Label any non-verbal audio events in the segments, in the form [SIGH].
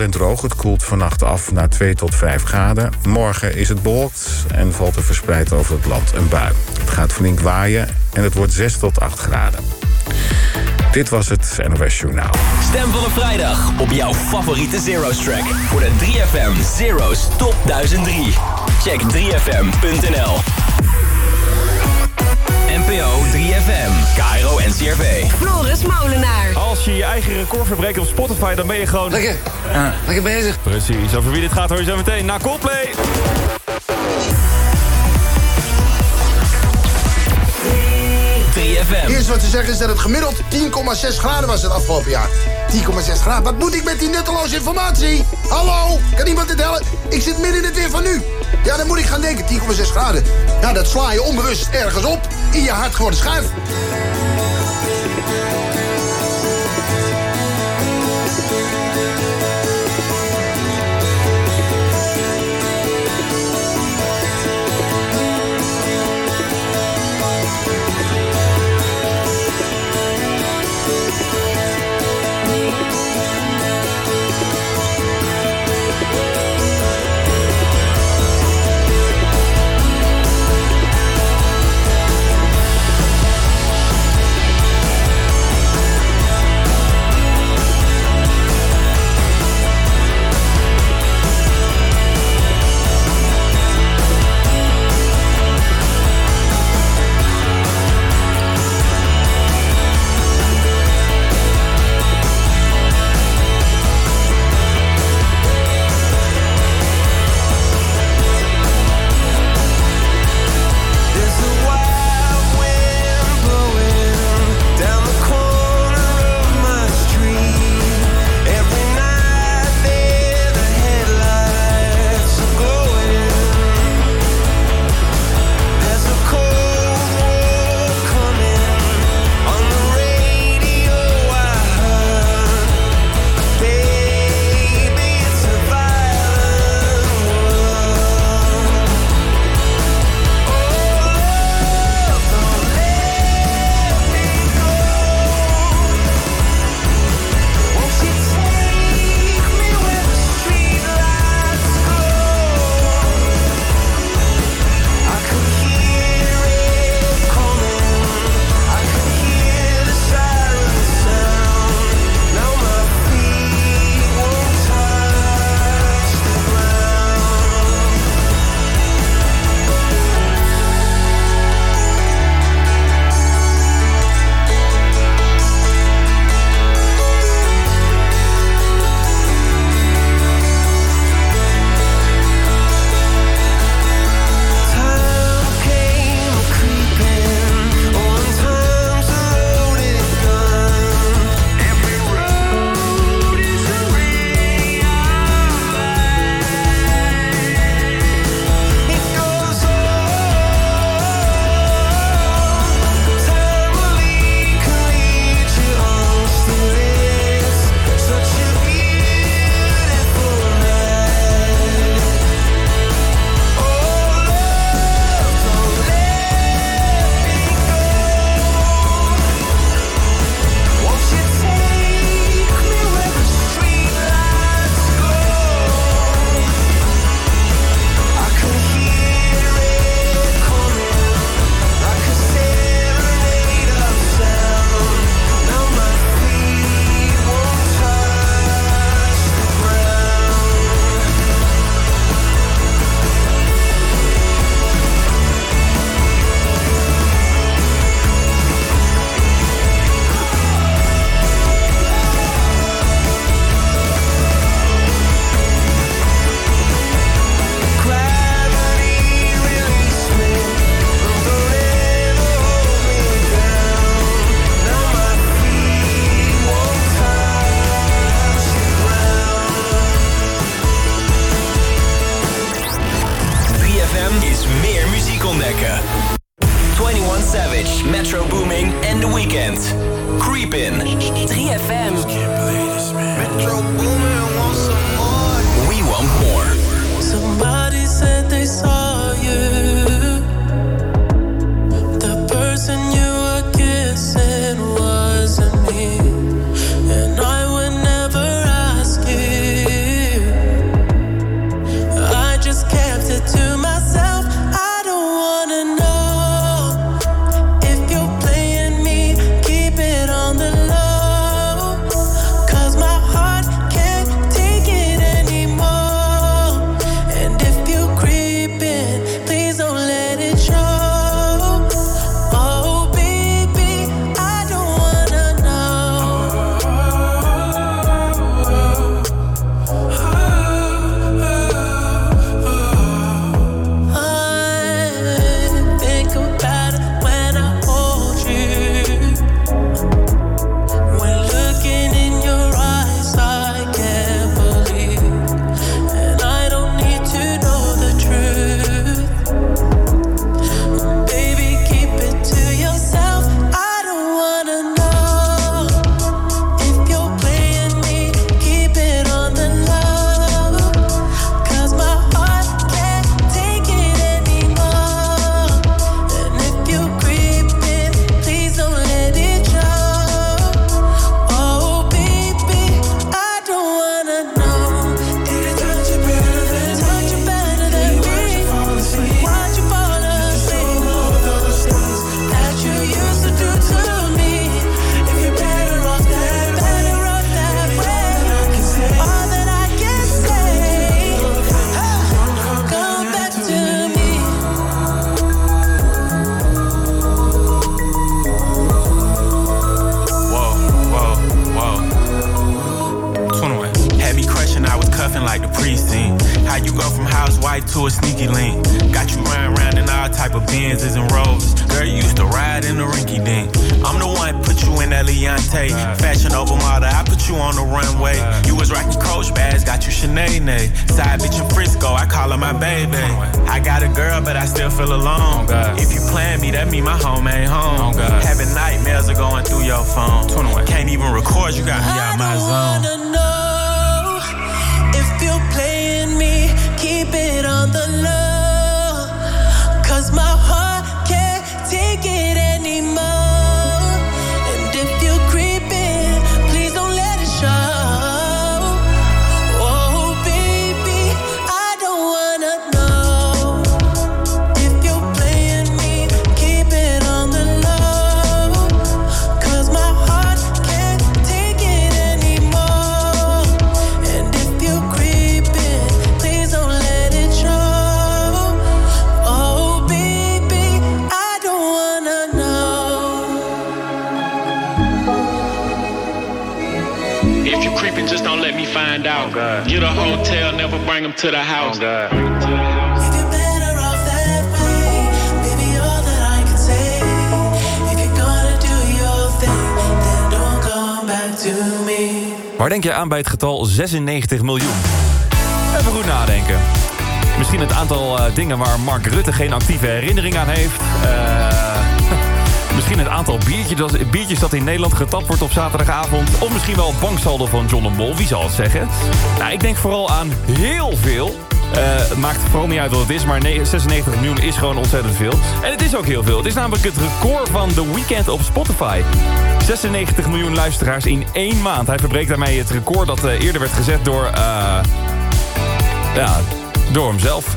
En droog, het koelt vannacht af naar 2 tot 5 graden. Morgen is het bewolkt en valt er verspreid over het land een bui. Het gaat flink waaien en het wordt 6 tot 8 graden. Dit was het NOS Journaal. Stem van een vrijdag op jouw favoriete Zero's track. Voor de 3FM Zero's Top 1003. Check 3FM.nl NPO 3FM, Cairo en CRV. Floris Molenaar. Als je je eigen record verbreekt op Spotify, dan ben je gewoon... Lekker. Lekker bezig. Precies, over wie dit gaat hoor je zo meteen na Coldplay. Eerst wat ze zeggen is dat het gemiddeld 10,6 graden was het afgelopen jaar. 10,6 graden. Wat moet ik met die nutteloze informatie? Hallo? Kan iemand dit helpen? Ik zit midden in het weer van nu. Ja, dan moet ik gaan denken. 10,6 graden. Nou, dat sla je onbewust ergens op. In je hart geworden schuif. Bij het getal 96 miljoen? Even goed nadenken. Misschien het aantal eh, dingen waar Mark Rutte geen actieve herinnering aan heeft. Eh, [LAUGHS] misschien het aantal biertjes dat, biertjes dat in Nederland getapt wordt op zaterdagavond. Of misschien wel het banksaldo van John de wie zal het zeggen? Nou, ik denk vooral aan heel veel. Eh, het maakt vooral niet uit wat het is, maar nee, 96 miljoen is gewoon ontzettend veel. En het is ook heel veel. Het is namelijk het record van The Weeknd op Spotify. 96 miljoen luisteraars in één maand. Hij verbreekt daarmee het record dat eh, eerder werd gezet door... eh, ja, door hemzelf. [LAUGHS]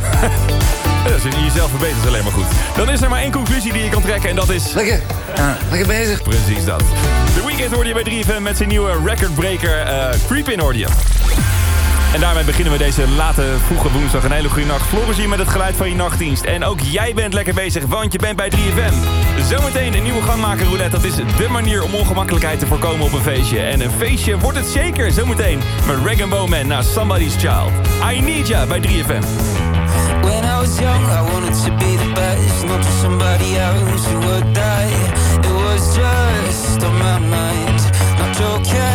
Als je jezelf verbetert is alleen maar goed. Dan is er maar één conclusie die je kan trekken en dat is... Lekker. Ja, lekker bezig. Precies dat. The Weeknd hoorde je bij 3FM met zijn nieuwe recordbreaker eh Creep In hoorde je. En daarmee beginnen we deze late, vroege woensdag. Een hele goede nacht. Floris hier met het geluid van je nachtdienst. En ook jij bent lekker bezig, want je bent bij 3FM. Zometeen een nieuwe gangmaker roulette. Dat is de manier om ongemakkelijkheid te voorkomen op een feestje. En een feestje wordt het zeker zometeen. Met Rag Bowman naar Somebody's Child. I Need Ya bij 3FM. When I was young, I wanted to be the best, not just somebody else who would die. It was just on my mind, not joking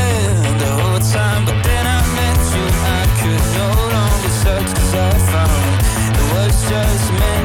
just meant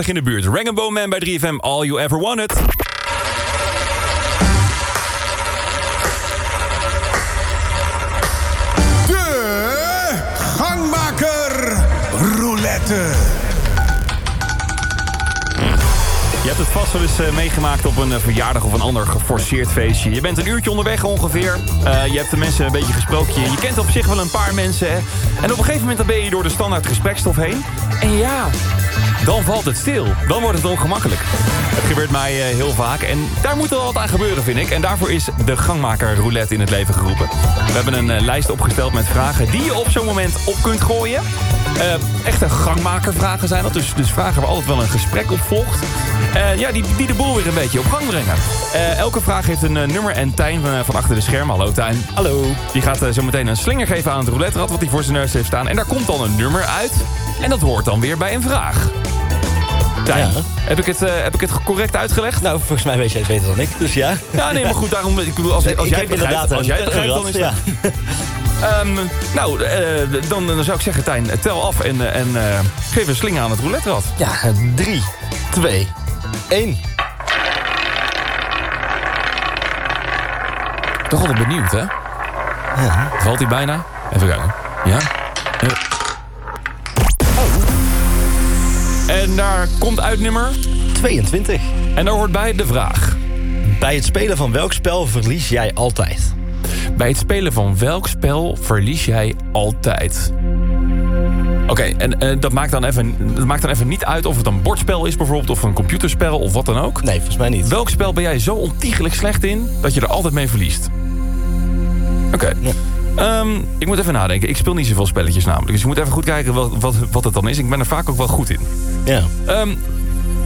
aardig in de buurt. Rang Man bij 3FM, All You Ever Wanted. De gangmaker roulette. Je hebt het vast wel eens eh, meegemaakt op een eh, verjaardag of een ander geforceerd feestje. Je bent een uurtje onderweg ongeveer. Eh, je hebt de mensen een beetje gesproken. Je, je kent op zich wel een paar mensen. Hè? En op een gegeven moment dan ben je door de standaard gesprekstof heen. En ja, dan valt het stil. Dan wordt het ongemakkelijk. Het gebeurt mij eh, heel vaak. En daar moet wel wat aan gebeuren, vind ik. En daarvoor is de gangmaker roulette in het leven geroepen. We hebben een eh, lijst opgesteld met vragen die je op zo'n moment op kunt gooien. Eh, echte gangmakervragen zijn dat. Dus, dus vragen waar altijd wel een gesprek op volgt. Ja, die, die de boel weer een beetje op gang brengen. Elke vraag heeft een nummer en Tijn van, van achter de schermen. Hallo Tijn. Hallo. Die gaat zo meteen een slinger geven aan het roulette rad wat hij voor zijn neus heeft staan. En daar komt dan een nummer uit. En dat hoort dan weer bij een vraag. Ja. heb, ik het, eh, heb ik het correct uitgelegd? Nou, volgens mij weet jij het beter dan ik, dus ja. Ja, nee, maar goed, daarom, ik bedoel, als, als Ik jij begrijpt, als jij het begrijpt, dan is dat... Ehm, nou, eh, dan, dan zou ik zeggen, Tijn, tel af en, eh, en geef een slinger aan het roulette rad. Ja, ja 3, 2, 1. Toch altijd benieuwd, hè? Ja. Valt hij bijna? Even kijken. Ja? En daar komt uit nummer. 22. En daar hoort bij de vraag. Bij het spelen van welk spel verlies jij altijd? Bij het spelen van welk spel verlies jij altijd? Oké, en eh, dat, maakt dan even, dat maakt dan even niet uit of het een bordspel is bijvoorbeeld... of een computerspel of wat dan ook. Nee, volgens mij niet. Welk spel ben jij zo ontiegelijk slecht in dat je er altijd mee verliest? Oké. Ehm, ik moet even nadenken. Ik speel niet zoveel spelletjes namelijk. Dus je moet even goed kijken wat, wat, wat het dan is. Ik ben er vaak ook wel goed in. Ja. Ehm,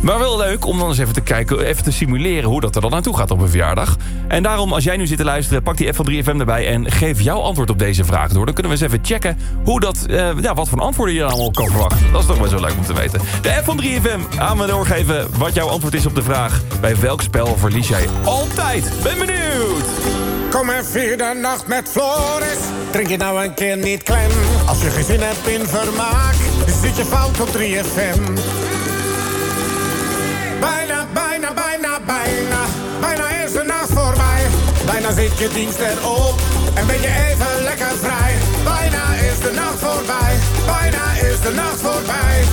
maar wel leuk om dan eens even te kijken, even te simuleren hoe dat er dan naartoe gaat op een verjaardag. En daarom, als jij nu zit te luisteren, pak die F van 3FM erbij en geef jouw antwoord op deze vraag door. Dan kunnen we eens even checken hoe dat, eh, ja, wat voor antwoorden je dan allemaal kan verwachten. Dat is toch wel zo leuk om te weten. De F van 3FM, aan me doorgeven wat jouw antwoord is op de vraag. Bij welk spel verlies jij altijd? Ben benieuwd! Kom en vier de nacht met Floris. Drink je nou een keer niet klem. Als je geen zin hebt in vermaak, zit je fout op 3FM. Bijna, bijna, bijna, bijna. Bijna is de nacht voorbij. Bijna zit je dienst erop. En ben je even lekker vrij. Bijna is de nacht voorbij. Bijna is de nacht voorbij.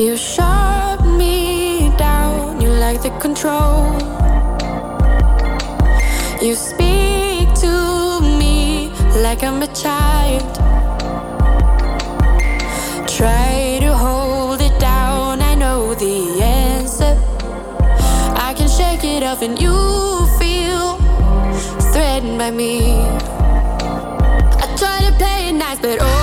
You shut me down, you like the control. You speak to me like I'm a child. Try to hold it down, I know the answer. I can shake it off, and you feel threatened by me. I try to play it nice, but oh.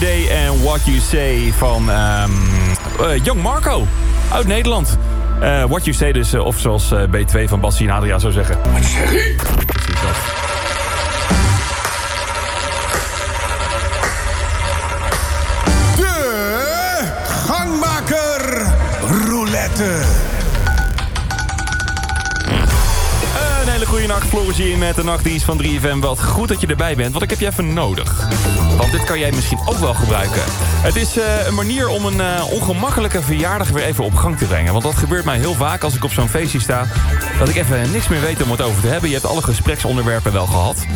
Met een hoofdletter D en What You Say van ehm eh, Young Marco uit Nederland. Eh, what You Say dus, eh, of zoals eh, B2 van Bassie en Adria zou zeggen. Hier met de nachtdienst van 3FM. Wat goed dat je erbij bent, want ik heb je even nodig. Want dit kan jij misschien ook wel gebruiken. Het is eh, een manier om een eh, ongemakkelijke verjaardag weer even op gang te brengen. Want dat gebeurt mij heel vaak als ik op zo'n feestje sta... dat ik even niks meer weet om het over te hebben. Je hebt alle gespreksonderwerpen wel gehad.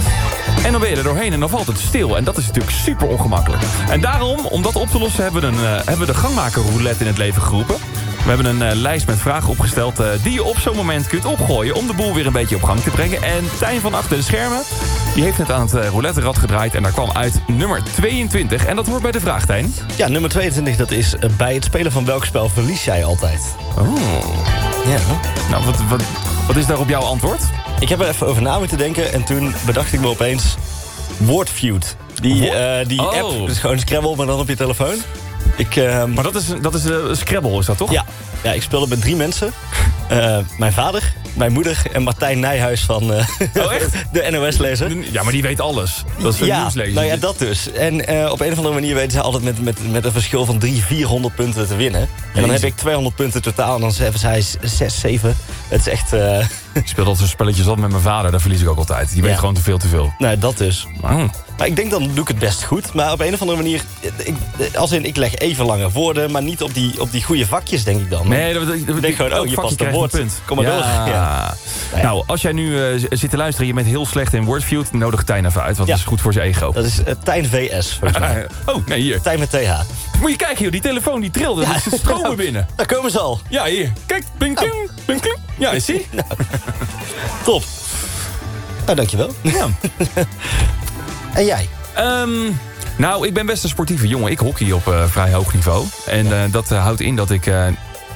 En dan ben je er doorheen en dan valt het stil. En dat is natuurlijk super ongemakkelijk. En daarom, om dat op te lossen, hebben we, een, eh, hebben de gangmaker roulette in het leven geroepen. We hebben een eh, lijst met vragen opgesteld eh, die je op zo'n moment kunt opgooien... om de boel weer een beetje op gang te brengen. En Tijn van achter de schermen, die heeft net aan het uh, roulette-rad gedraaid... en daar kwam uit nummer 22. En dat hoort bij de vraag, Tijn. Ja, nummer 22, dat is eh, bij het spelen van welk spel verlies jij altijd? Oh. Ja. Nou, wat, wat, wat is daar op jouw antwoord? Ik heb er even over na moeten denken en toen bedacht ik me opeens... Wordfeud. Die, eh, die Oh. app, dus gewoon Scrabble, maar dan op je telefoon. Ik, ehm, Maar dat is, dat is Scrabble, is dat toch? ja, ja, ik speelde met drie mensen. Eh, mijn vader, mijn moeder en Martijn Nijhuis van eh, Oh, echt? [LAUGHS] de NOS-lezer. Ja, maar die weet alles. Dat is een ja, nieuwslezer. nou ja, dat dus. En eh, op een of andere manier weten ze altijd met, met, met een verschil van 300, 400 punten te winnen. En dan heb ik 200 punten totaal en dan hebben zij 6, 7. Het is echt... Ik speel altijd spelletjes op met mijn vader, daar verlies ik ook altijd. Die weet Ja. gewoon te veel te veel. nou, dat dus. Oh. Maar ik denk dan doe ik het best goed. Maar op een of andere manier... Ik, als in, ik leg even lange woorden, maar niet op die, op die goede vakjes, denk ik dan. Nee, dat, dat, dat denk gewoon, oh, je past een woord. punt. Kom maar door. [LAUGHS] Ja. Ja. Nou, als jij nu eh, zit te luisteren, je bent heel slecht in Wordfeud, nodig Tijn even uit, want dat is goed voor zijn ego. Dat is eh, Tijn VS, [LAUGHS] oh, nee, hier. Tijn met TH. Moet je kijken, joh, die telefoon die trilde, ja. ze stromen [LAUGHS] binnen. Daar komen ze al. Ja, hier. Kijk, bling, bling, bling, bling. Ja, zie je? Top. Nou, dankjewel. Ja. En jij? Ehm, nou, ik ben best een sportieve jongen. Ik hockey op eh, vrij hoog niveau. En eh, dat eh, houdt in dat ik...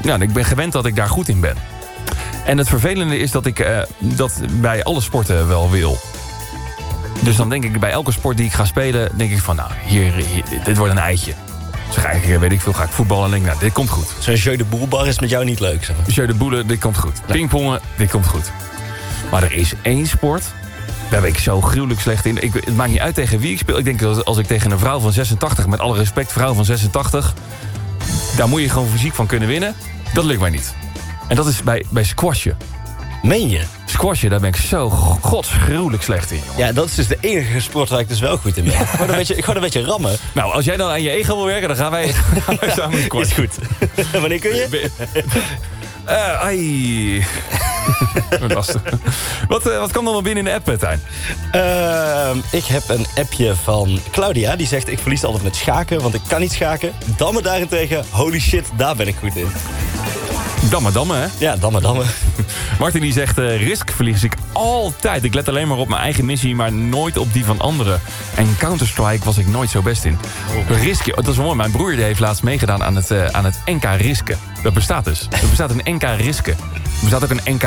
nou, ik ben gewend dat ik daar goed in ben. En het vervelende is dat ik dat bij alle sporten wel wil. Dus dan denk ik bij elke sport die ik ga spelen... denk ik van, nou, hier, hier- dit wordt een eitje. Dus ga ik, weet ik veel, ga ik voetballen en denk ik, nou, dit komt goed. Zo'n jeu de boelbar is met jou niet leuk, zeg. Jeu de boelen, dit komt goed. Pingpongen, dit komt goed. Maar er is één sport, daar ben ik zo gruwelijk slecht in. Ik, het maakt niet uit tegen wie ik speel. Ik denk dat als ik tegen een vrouw van 86, met alle respect, vrouw van 86... daar moet je gewoon fysiek van kunnen winnen. Dat lukt mij niet. En dat is bij, bij squashen. Meen je? Squashen, daar ben ik zo godsgruwelijk slecht in, jongen. Ja, dat is dus de enige sport waar ik dus wel goed in ben. gewoon, een beetje, gewoon een beetje rammen. Nou, als jij dan aan je ego wil werken, dan gaan wij, [LAUGHS] gaan wij samen Is goed. [LAUGHS] Wanneer kun je? [LAUGHS] Eh, ai. [LAUGHS] Lastig. Wat, eh, wat kwam dan wel binnen in de app, eh, Tijn? Ehm, ik heb een appje van Claudia. Die zegt, ik verlies altijd met schaken, want ik kan niet schaken. Damme daarentegen, holy shit, daar ben ik goed in. Damme, damme, hè? Ja, damme, damme. [LAUGHS] Martin die zegt, eh, risk verlies ik altijd. Ik let alleen maar op mijn eigen missie, maar nooit op die van anderen. En Counter-Strike was ik nooit zo best in. Risk, dat is wel mooi. Mijn broer die heeft laatst meegedaan aan het, eh, aan het NK Risken. Dat bestaat dus. [LAUGHS] Er bestaat een NK Risken. Er bestaat ook een NK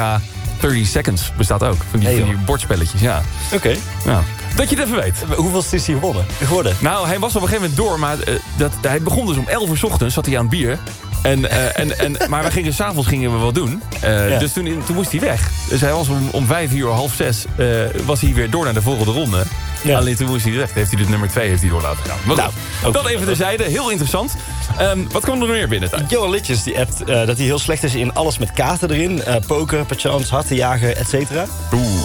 30 Seconds. Bestaat ook. Van die, Hey, van die bordspelletjes, ja. Oké. ja. Dat je het even weet. Hoeveel is hij gewonnen? Geworden? Nou, hij was op een gegeven moment door, maar eh, dat, hij begon dus om 11 uur 's ochtends, zat hij aan het bier. En, eh, en, en, maar we gingen s'avonds gingen we wat doen. Eh, Ja. Dus toen, toen moest hij weg. Dus hij was om, om 5 uur, half 6, eh, was hij weer door naar de volgende ronde. Ja. Alleen toen moest hij weg. Heeft hij dus nummer 2 heeft hij door laten gaan. Maar Nou, goed, dat even terzijde. Heel interessant. Ehm, wat kwam er nog meer binnen? Johan Litjes die appt dat hij heel slecht is in alles met kaarten erin. Poker, pachans, hartenjagen, et cetera.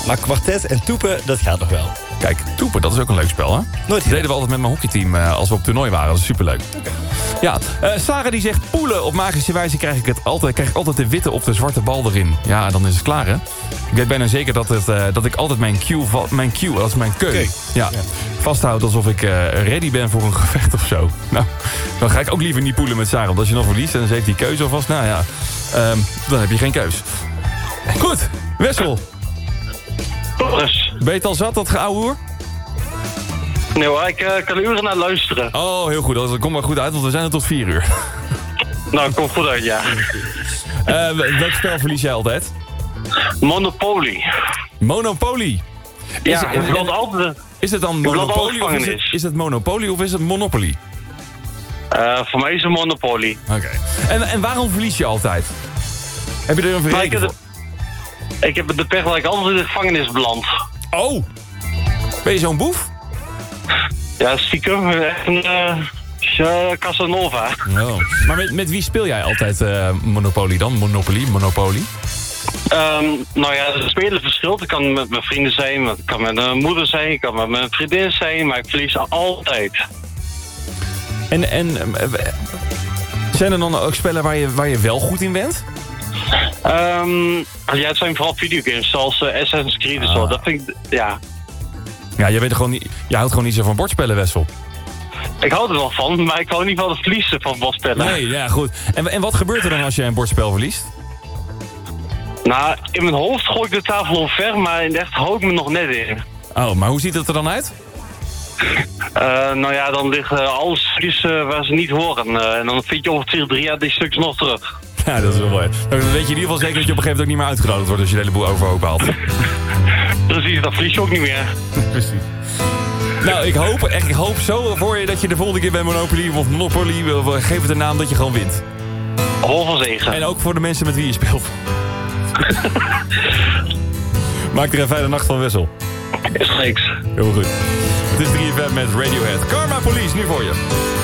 Maar kwartet en toepen, dat gaat nog wel. Kijk, toepen, dat is ook een leuk spel, hè? Dat deden we altijd met mijn hockeyteam als we op toernooi waren. Dat is superleuk. Ja, eh, Sarah die zegt poelen. Op magische wijze krijg ik, het altijd, krijg ik altijd de witte op de zwarte bal erin. Ja, dan is het klaar, hè? Ik weet bijna zeker dat, het, eh, dat ik altijd mijn cue, mijn cue dat is mijn keu. Ja, vasthoud alsof ik eh, ready ben voor een gevecht of zo. [LAUGHS] Nou, dan ga ik ook liever niet poelen met Sarah. Want als je dan verliest en dan heeft die keuze alvast, nou ja, ehm, dan heb je geen keus. Goed, Wessel. Boris. Ben je het al zat, dat geouwe hoer? Nee hoor, ik eh, kan uren naar luisteren. Oh, heel goed. Dat komt maar goed uit, want we zijn er tot vier uur. [LAUGHS] Nou, komt goed uit, ja. [LAUGHS] Eh, welk spel verlies jij altijd? Monopoly. Monopoly. Ja, het altijd... Is het dan Monopoly of is het, is het Monopoly of is het Monopoly? eh, voor mij is het Monopoly. Oké. En, en waarom verlies je altijd? Heb je er een Maar ik heb, de, ik heb de pech dat ik altijd in de gevangenis beland. Oh! Ben je zo'n boef? Ja, stiekem. Echt een eh, Casanova. Oh. Maar met, met wie speel jij altijd eh, Monopoly dan? Monopoly? Monopoly? Ehm, nou ja, de spelen verschilt. Ik kan met mijn vrienden zijn, ik kan met mijn moeder zijn, ik kan met mijn vriendin zijn, maar ik verlies altijd. En, en eh, zijn er dan ook spellen waar je, waar je wel goed in bent? Ehm, ja, het zijn vooral videogames, zoals eh, Assassin's Creed en zo. Dat vind ik, ja, Ja, je, bent gewoon niet, je houdt gewoon niet zo van bordspellen, Wessel. Ik hou er wel van, maar ik hou niet van het verliezen van bordspellen. Nee, ja, goed. En, en wat gebeurt er dan als je een bordspel verliest? Nou, in mijn hoofd gooi ik de tafel omver, maar in echt hou ik me nog net in. Oh, maar hoe ziet het er dan uit? Eh, nou ja, dan liggen alle stukjes eh, waar ze niet horen. Eh, en dan vind je over twee, drie jaar die stukjes nog terug. Ja, dat is wel mooi. Dan weet je in ieder geval zeker dat je op een gegeven moment ook niet meer uitgenodigd wordt als je de hele boel overhoop haalt. [LAUGHS] Precies, dat verlies je ook niet meer. [LAUGHS] Precies. Nou, ik hoop, echt, ik hoop zo voor je dat je de volgende keer bij Monopoly of Monopoly, of, eh, geef het een naam, dat je gewoon wint. Hol van zegen. En ook voor de mensen met wie je speelt. [LAUGHS] Maak er een fijne nacht van Wessel. Is niks. Heel goed. Het is 3FM met Radiohead. Karma Police, nu voor je.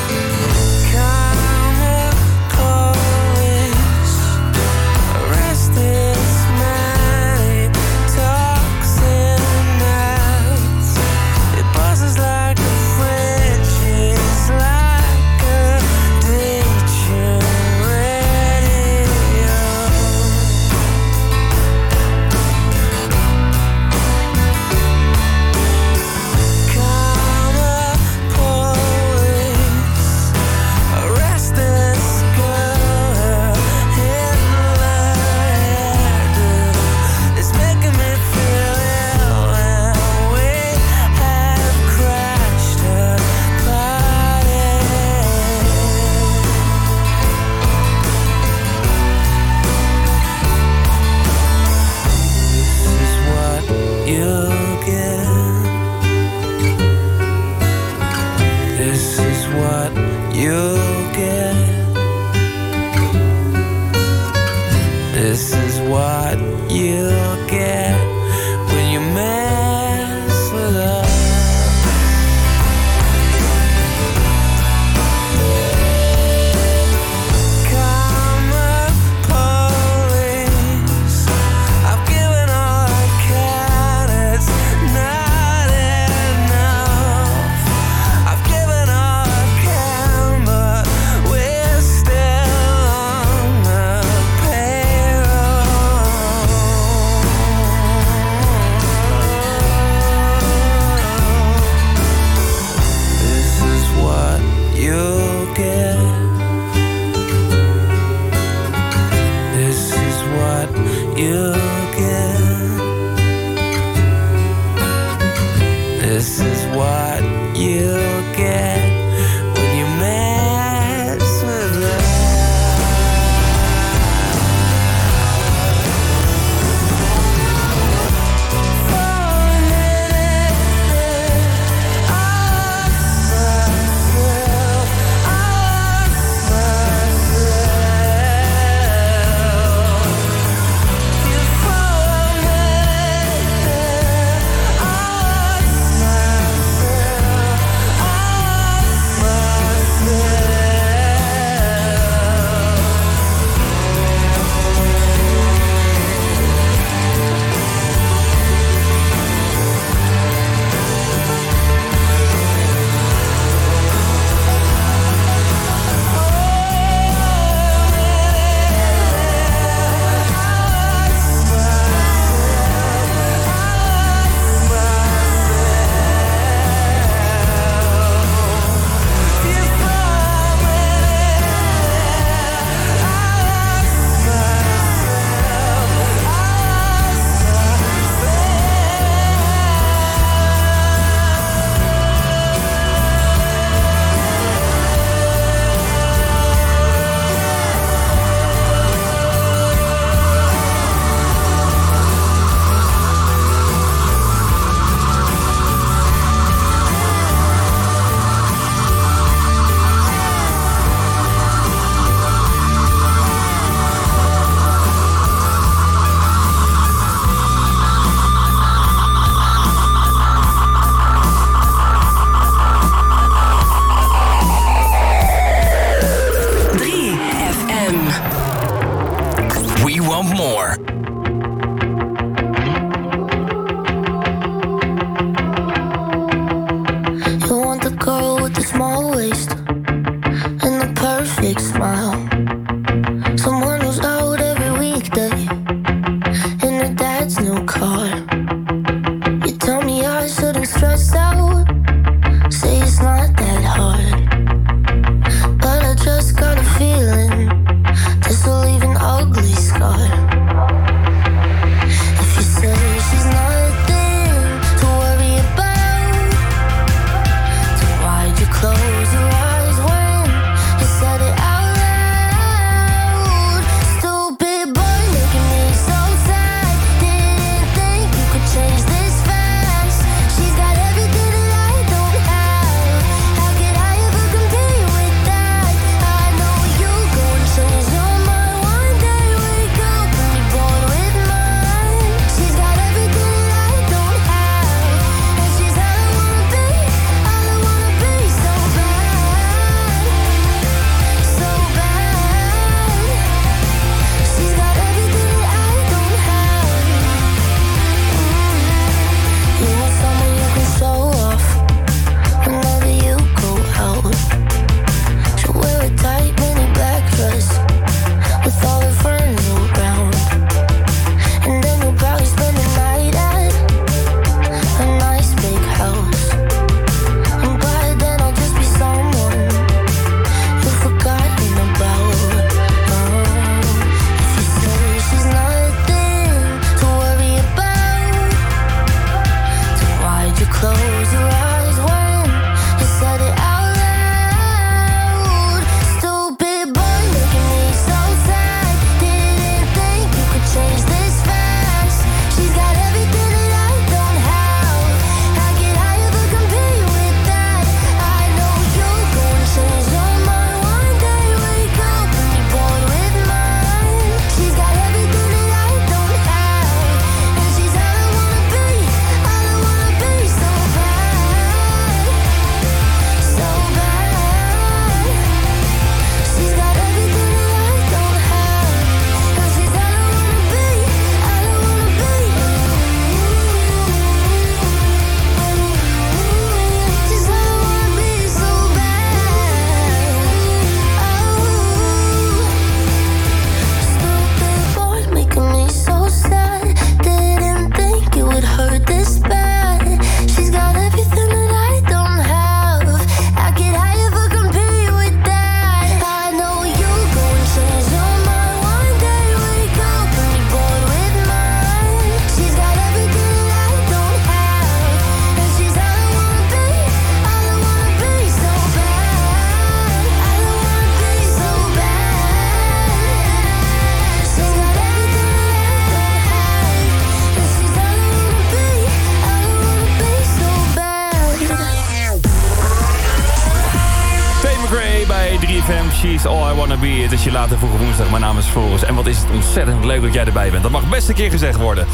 Ontzettend leuk dat jij erbij bent. Dat mag best een keer gezegd worden.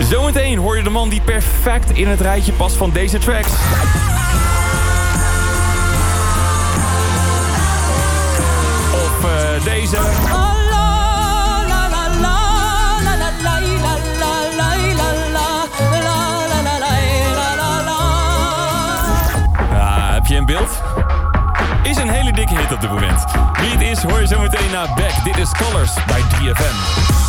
Zometeen hoor je de man die perfect in het rijtje past van deze tracks. Of eh, deze. Een hele dikke hit op dit moment. Wie het is, hoor je zo meteen naar Back. Dit is Colors bij 3FM.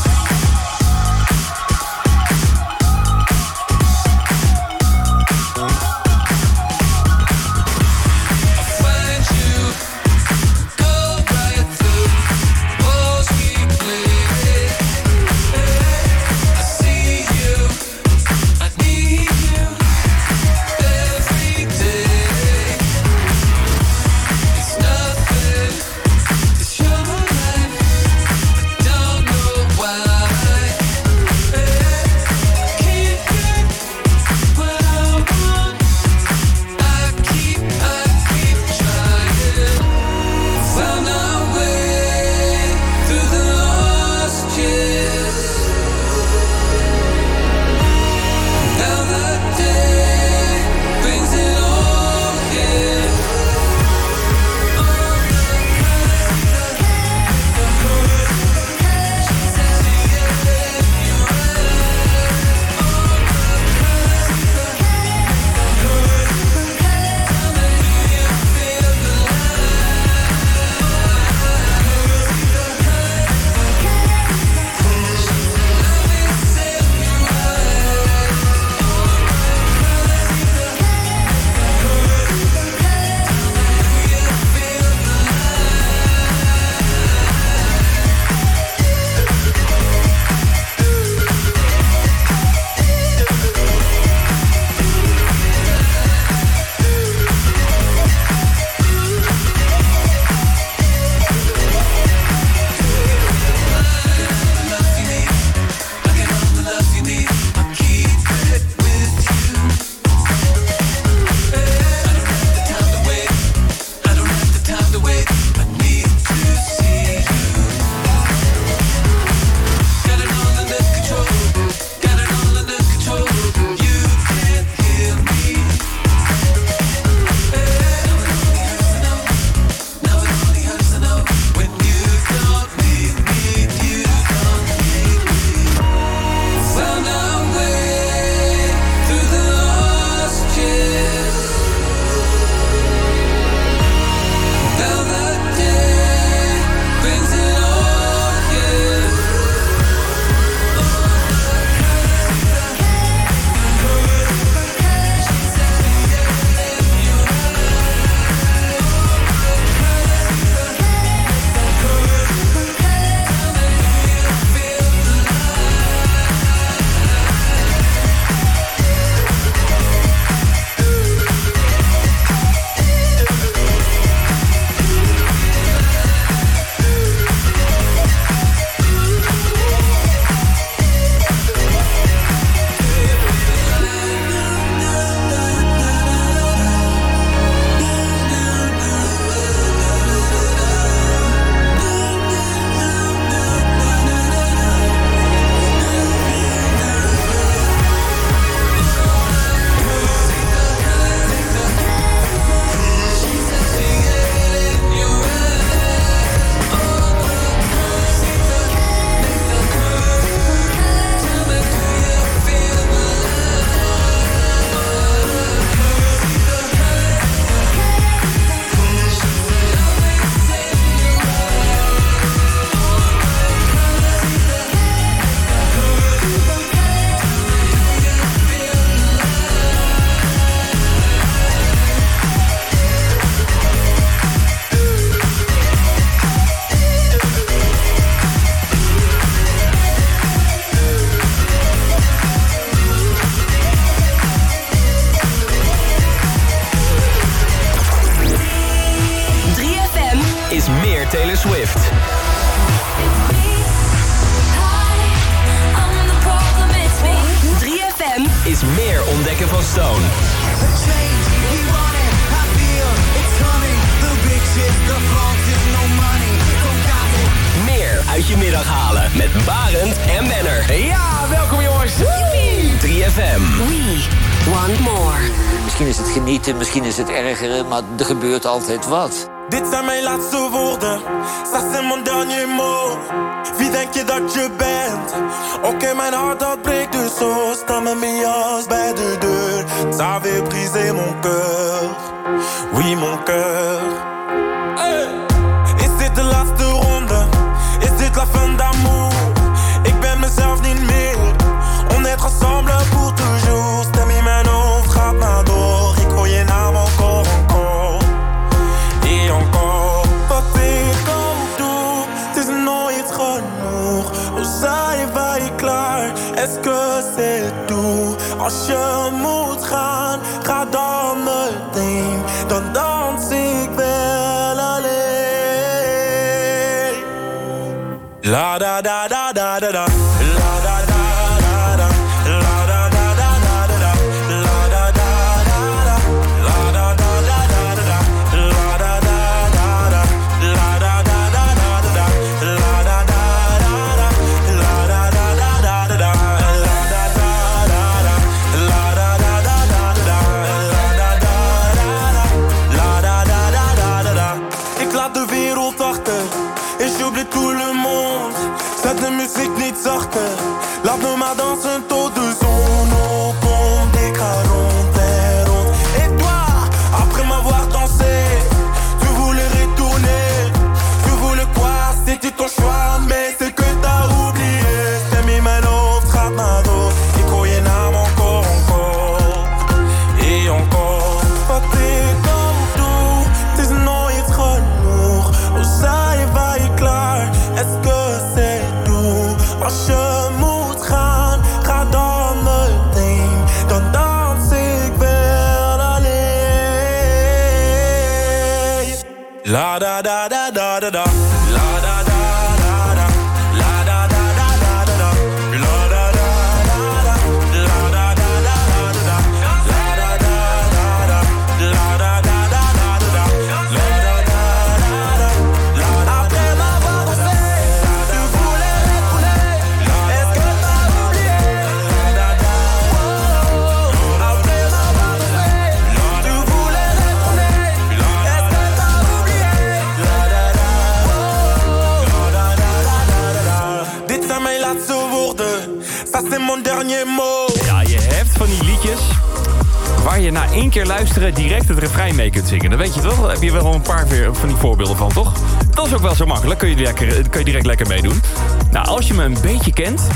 Erger, maar er gebeurt altijd wat. Dit zijn mijn laatste woorden, ça c'est mon dernier mot. Wie denk je dat je bent? Oké, mijn hart dat breekt dus zo. Sta met mijn jas bij de deur. Ça avait brisé mon cœur, oui mon cœur. Da da da da da da. Één keer luisteren direct het refrein mee kunt zingen. Dan weet je toch? Daar heb je wel een paar van die voorbeelden van, toch? Dat is ook wel zo makkelijk. Kun je, lekker, kun je direct lekker meedoen. Nou, als je me een beetje kent,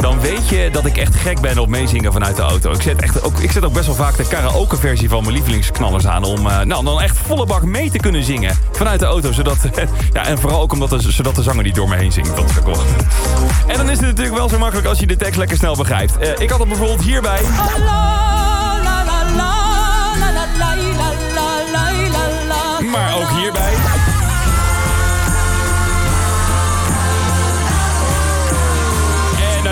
dan weet je dat ik echt gek ben op meezingen vanuit de auto. Ik zet, echt ook, ik zet ook best wel vaak de karaoke-versie van mijn lievelingsknallers aan... om eh, nou, dan echt volle bak mee te kunnen zingen vanuit de auto. Zodat, [LAUGHS] ja, en vooral ook omdat de, zodat de zanger niet door me heen zingt. Dat is ook wel. En dan is het natuurlijk wel zo makkelijk als je de tekst lekker snel begrijpt. Eh, ik had het bijvoorbeeld hierbij...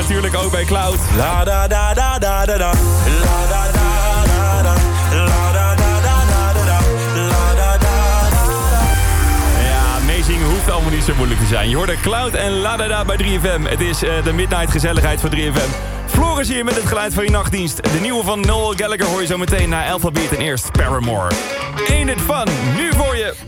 natuurlijk ook bij Cloud. La da da da da da da. La da da da da. La da da da da da da. La da da da da. Ja, meezingen hoeft allemaal niet zo moeilijk te zijn. Je hoorde Cloud en Ladada bij 3FM. Het is eh, de midnight gezelligheid voor 3FM. Floris hier met het geluid van je nachtdienst. De nieuwe van Noel Gallagher hoor je zo meteen na Alphabet en eerst Paramore. Ain't it fun? Nu voor je.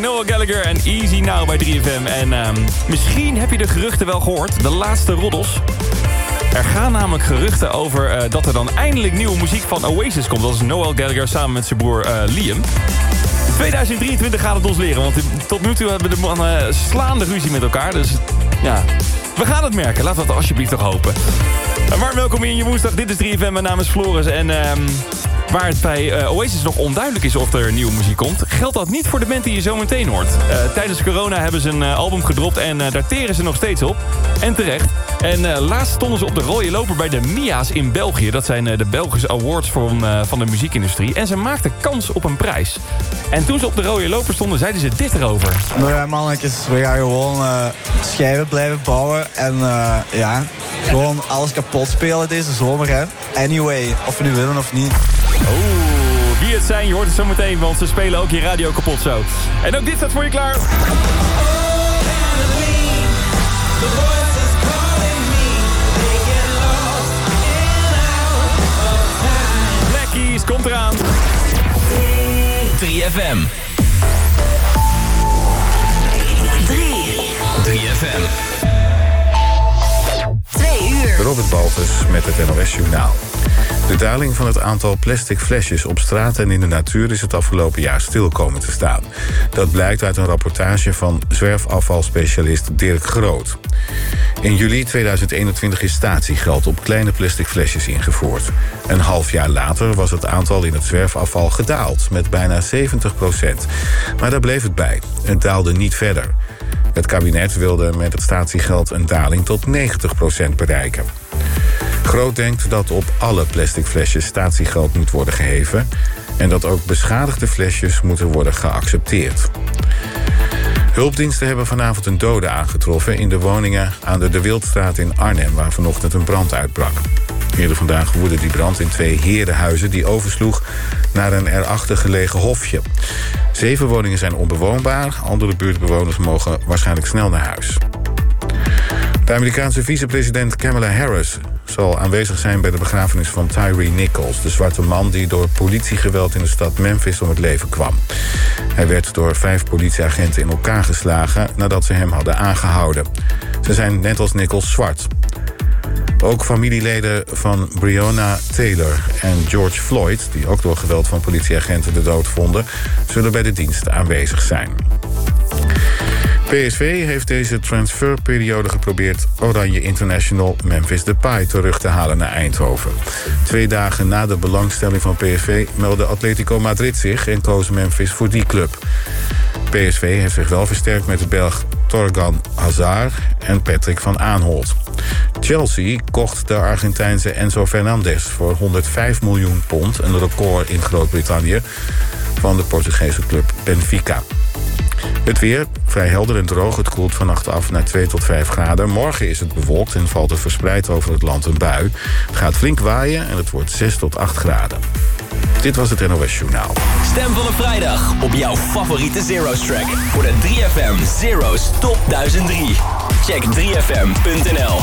Noah Gallagher en Easy Now bij 3FM. En ehm, misschien heb je de geruchten wel gehoord. De laatste roddels. Er gaan namelijk geruchten over eh, dat er dan eindelijk nieuwe muziek van Oasis komt. Dat is Noel Gallagher samen met zijn broer eh, Liam. 2023 gaat het ons leren, want tot nu toe hebben de mannen slaande ruzie met elkaar. Dus ja, we gaan het merken. Laten we dat alsjeblieft toch hopen. Een warm welkom in je woensdag. Dit is 3FM, mijn naam is Floris. En ehm, waar het bij eh, Oasis nog onduidelijk is of er nieuwe muziek komt... geldt dat niet voor de band die je zo meteen hoort. Eh, tijdens corona hebben ze een eh, album gedropt en eh, daar teren ze nog steeds op. En terecht. En laatst stonden ze op de rode loper bij de MIA's in België. Dat zijn de Belgische awards van, van de muziekindustrie. En ze maakten kans op een prijs. En toen ze op de rode loper stonden, zeiden ze dit erover. Nou ja, mannetjes, we gaan gewoon schijven blijven bouwen. En ja, gewoon alles kapot spelen deze zomer, hè. Anyway, of we nu willen of niet. Het zijn, je hoort het zo meteen, want ze spelen ook je radio kapot zo. En ook dit staat voor je klaar. Black Keys komt eraan. 3FM. 3FM. Twee uur. Robert Baltus met het NOS Journaal. De daling van het aantal plastic flesjes op straat en in de natuur is het afgelopen jaar stil komen te staan. Dat blijkt uit een rapportage van zwerfafvalspecialist Dirk Groot. In juli 2021 is statiegeld op kleine plastic flesjes ingevoerd. Een half jaar later was het aantal in het zwerfafval gedaald met bijna 70% Maar daar bleef het bij. Het daalde niet verder. Het kabinet wilde met het statiegeld een daling tot 90% bereiken. Groot denkt dat op alle plastic flesjes statiegeld moet worden geheven... en dat ook beschadigde flesjes moeten worden geaccepteerd. Hulpdiensten hebben vanavond een dode aangetroffen... in de woningen aan de De Wildstraat in Arnhem... waar vanochtend een brand uitbrak. Eerder vandaag woedde die brand in twee herenhuizen... die oversloeg naar een erachter gelegen hofje. Zeven woningen zijn onbewoonbaar. Andere buurtbewoners mogen waarschijnlijk snel naar huis. De Amerikaanse vicepresident Kamala Harris zal aanwezig zijn bij de begrafenis van Tyree Nichols, de zwarte man die door politiegeweld in de stad Memphis om het leven kwam. Hij werd door vijf politieagenten in elkaar geslagen nadat ze hem hadden aangehouden. Ze zijn net als Nichols zwart. Ook familieleden van Breonna Taylor en George Floyd, die ook door geweld van politieagenten de dood vonden, zullen bij de dienst aanwezig zijn. PSV heeft deze transferperiode geprobeerd Oranje International Memphis Depay terug te halen naar Eindhoven. Twee dagen na de belangstelling van PSV meldde Atletico Madrid zich en koos Memphis voor die club. PSV heeft zich wel versterkt met de Belg Torgan Hazard en Patrick van Aanholt. Chelsea kocht de Argentijnse Enzo Fernandez voor 105 miljoen pond, een record in Groot-Brittannië, van de Portugese club Benfica. Het weer, vrij helder en droog. Het koelt vannacht af naar 2 tot 5 graden. Morgen is het bewolkt en valt er verspreid over het land een bui. Het gaat flink waaien en het wordt 6 tot 8 graden. Dit was het NOS Journaal. Stem van een vrijdag op jouw favoriete Zero's track. Voor de 3FM Zero's Top 1003. Check 3FM.nl.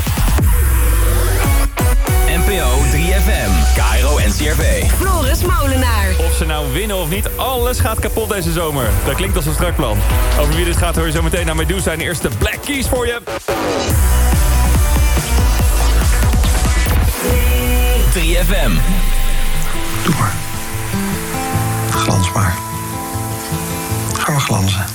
NPO 3FM, Cairo NCRV. Floris Molenaar. Of ze nou winnen of niet, alles gaat kapot deze zomer. Dat klinkt als een strak plan. Over wie dit gaat hoor je zo meteen naar Medusa en eerste Black Keys voor je. 3FM. Doe maar. Glans maar. Gaan we glanzen.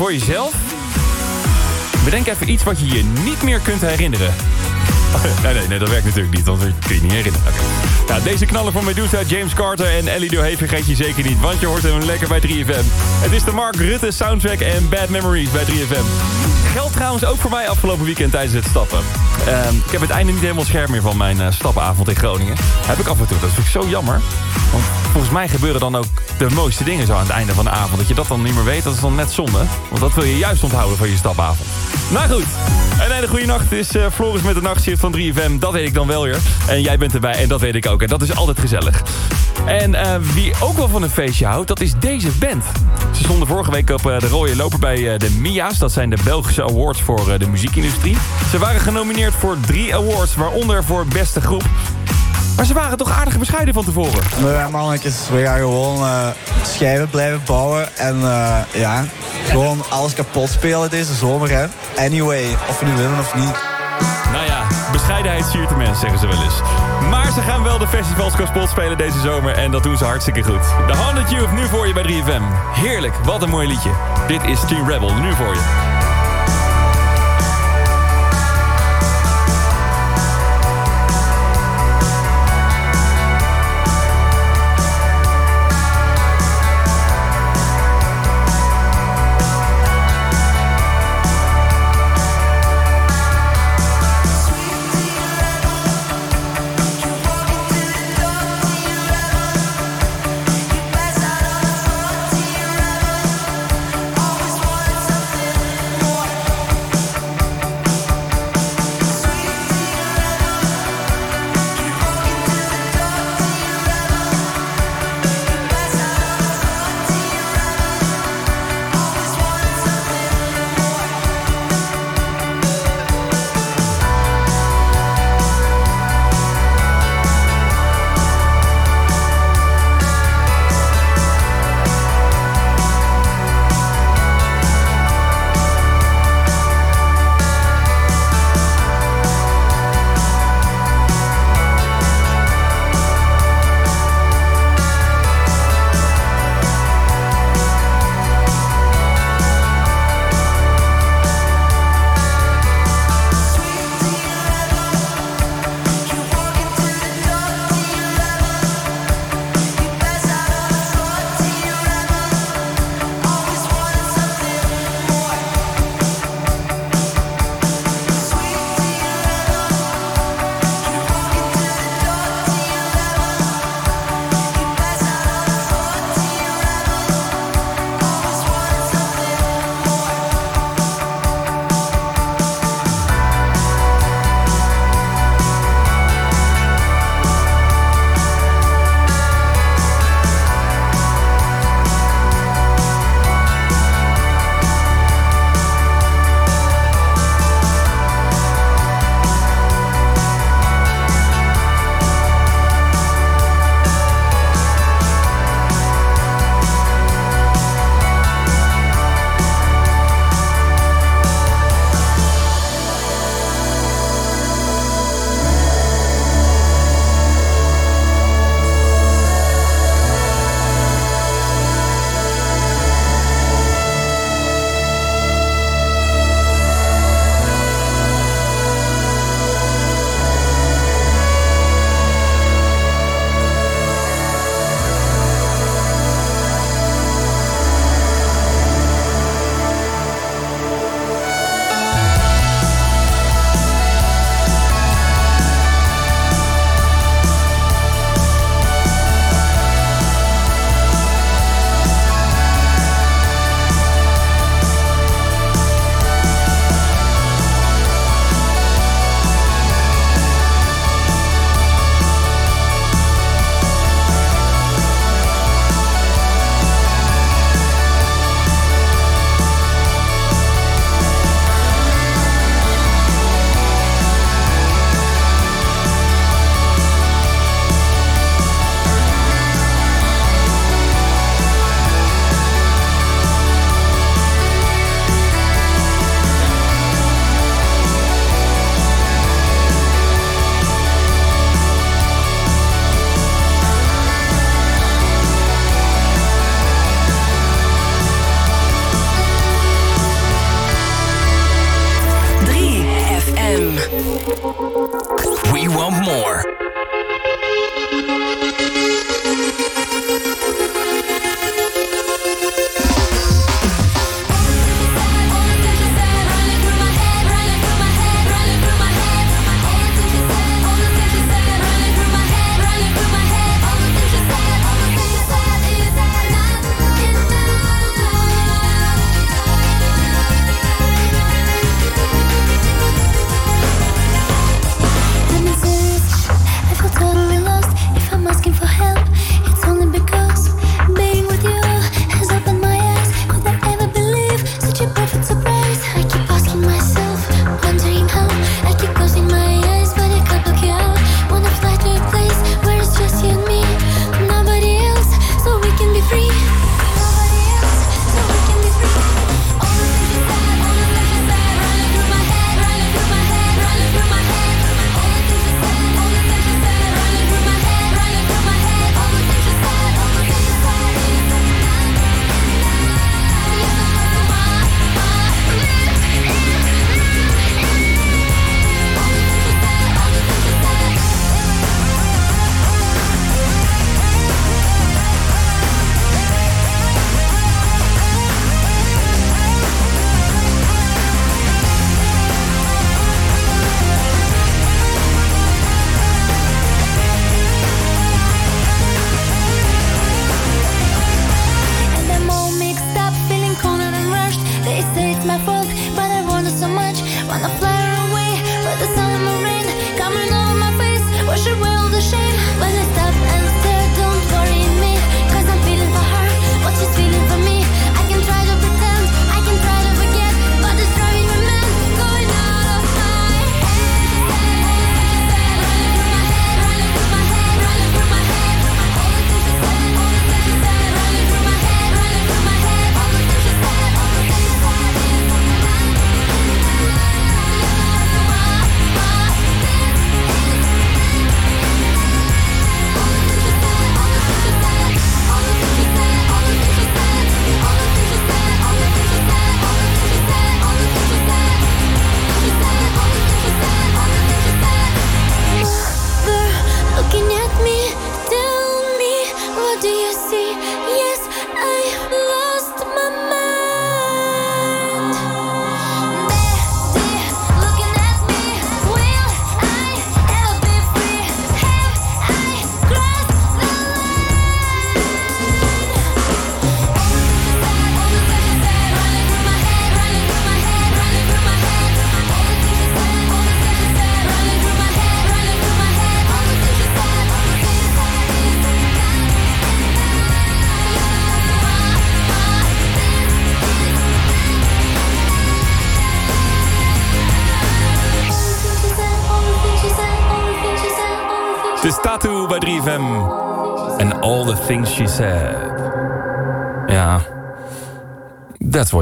Voor jezelf. Bedenk even iets wat je je niet meer kunt herinneren. [LAUGHS] Nee, nee, nee, dat werkt natuurlijk niet, want dat kun je niet herinneren. Nou, deze knallen van Medusa, James Carter en Ellie Dohe vergeet je zeker niet, want je hoort hem lekker bij 3FM. Het is de Mark Rutte soundtrack en Bad Memories bij 3FM. Geldt trouwens ook voor mij afgelopen weekend tijdens het stappen. Ehm, ik heb het einde niet helemaal scherp meer van mijn eh, stapavond in Groningen. Heb ik af en toe, dat vind ik zo jammer. Want volgens mij gebeuren dan ook de mooiste dingen zo aan het einde van de avond. Dat je dat dan niet meer weet, dat is dan net zonde. Want dat wil je juist onthouden van je stapavond. Nou goed, een hele goede nacht. Is eh, Floris met de nachtshift van 3FM. Dat weet ik dan wel weer. En jij bent erbij en dat weet ik ook. En dat is altijd gezellig. En eh, wie ook wel van een feestje houdt, dat is deze band. Ze stonden vorige week op eh, de rode loper bij de MIA's. Dat zijn de Belgische awards voor de muziekindustrie. Ze waren genomineerd voor drie awards, waaronder voor beste groep. Maar ze waren toch aardig bescheiden van tevoren. We mannetjes, we gaan gewoon eh, schijven blijven bouwen. En eh, ja, gewoon alles kapot spelen deze zomer, hè. Anyway, of we nu willen of niet. Nou ja, bescheidenheid siert de mens, zeggen ze wel eens. Maar ze gaan wel de festivals kapot spelen deze zomer en dat doen ze hartstikke goed. De 100 Youth nu voor je bij 3FM. Heerlijk, wat een mooi liedje. Dit is Team Rebel, nu voor je.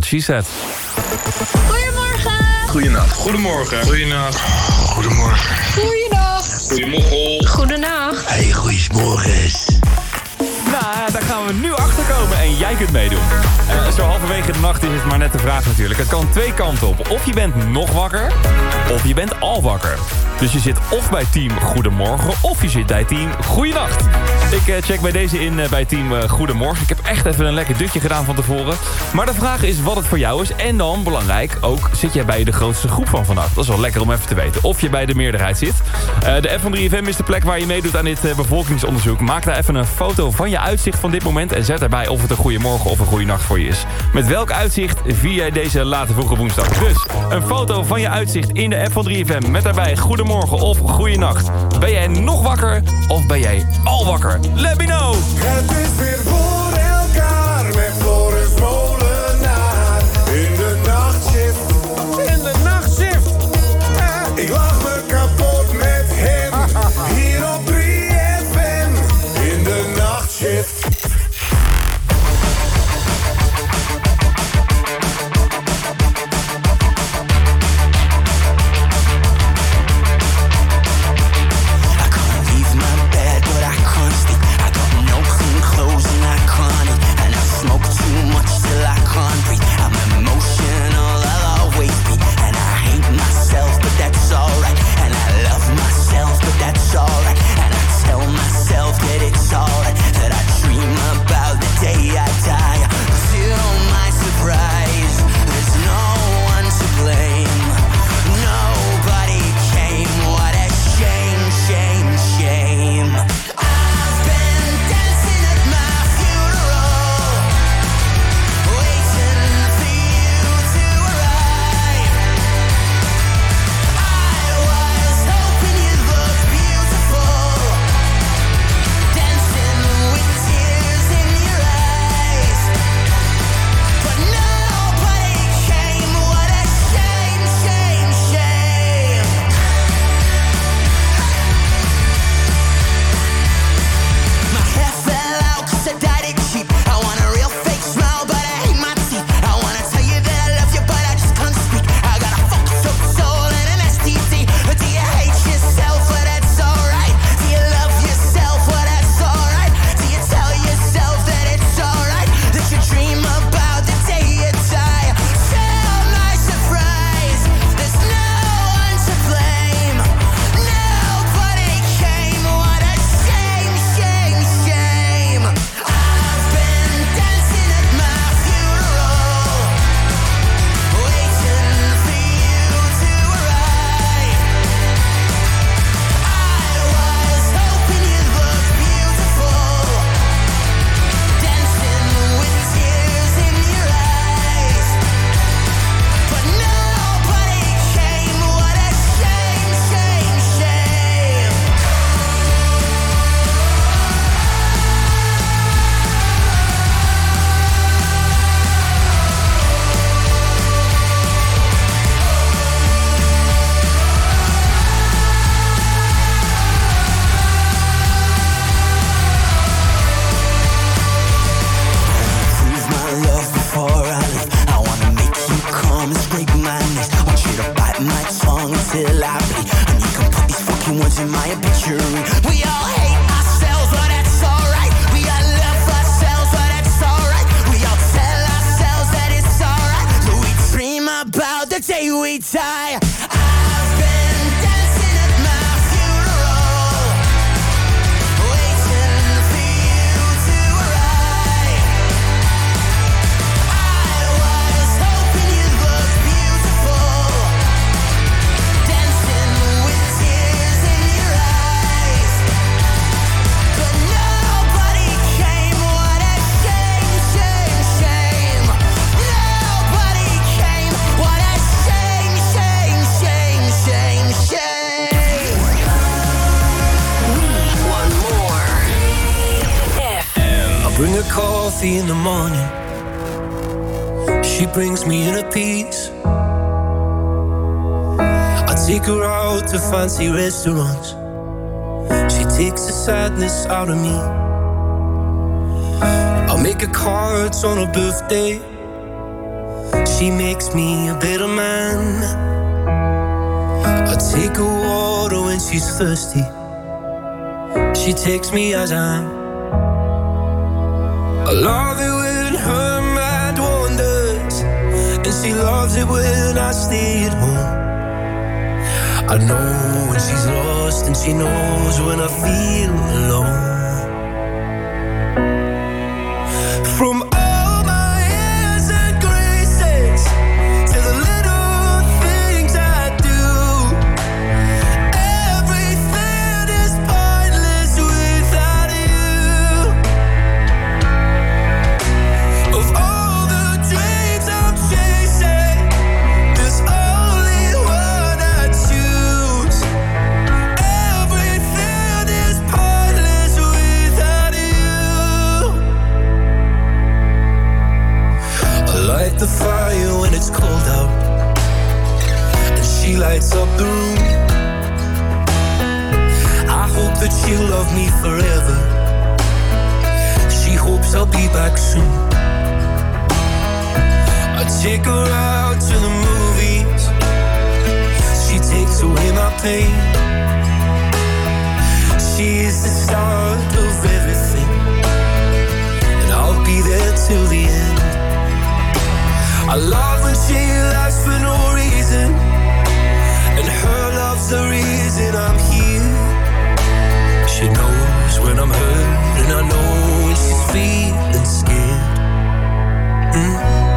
She said. Goedemorgen. Goedenacht. Goedemorgen. Goedenacht. Goedemorgen. Goeiedag. Goedemorgen. Goedenacht. Hey, goeiesmorgens. Nou, daar gaan we nu achter komen en jij kunt meedoen. Eh, zo halverwege de nacht is het maar net de vraag natuurlijk. Het kan twee kanten op. Of je bent nog wakker, of je bent al wakker. Dus je zit of bij team Goedemorgen, of je zit bij team Goeienacht. Ik eh, check bij deze in eh, bij team eh, Goedemorgen. Ik heb echt even een lekker dutje gedaan van tevoren. Maar de vraag is wat het voor jou is. En dan, belangrijk, ook zit jij bij de grootste groep van vannacht. Dat is wel lekker om even te weten. Of je bij de meerderheid zit. De F van 3FM is de plek waar je meedoet aan dit bevolkingsonderzoek. Maak daar even een foto van je uitzicht van dit moment. En zet erbij of het een goede morgen of een goede nacht voor je is. Met welk uitzicht vier jij deze late vroege woensdag? Dus een foto van je uitzicht in de app van 3FM. Met daarbij goedemorgen of goeienacht. Ben jij nog wakker of ben jij al wakker? Let me know! fancy restaurant. the fire when it's cold out. And she lights up the room. I hope that she'll love me forever. She hopes I'll be back soon. I take her out to the movies. She takes away my pain. She is the start of everything. And I'll be there till the end. I love when she laughs for no reason, and her love's the reason I'm here. She knows when I'm hurt, and I know when she's feeling scared. Mm.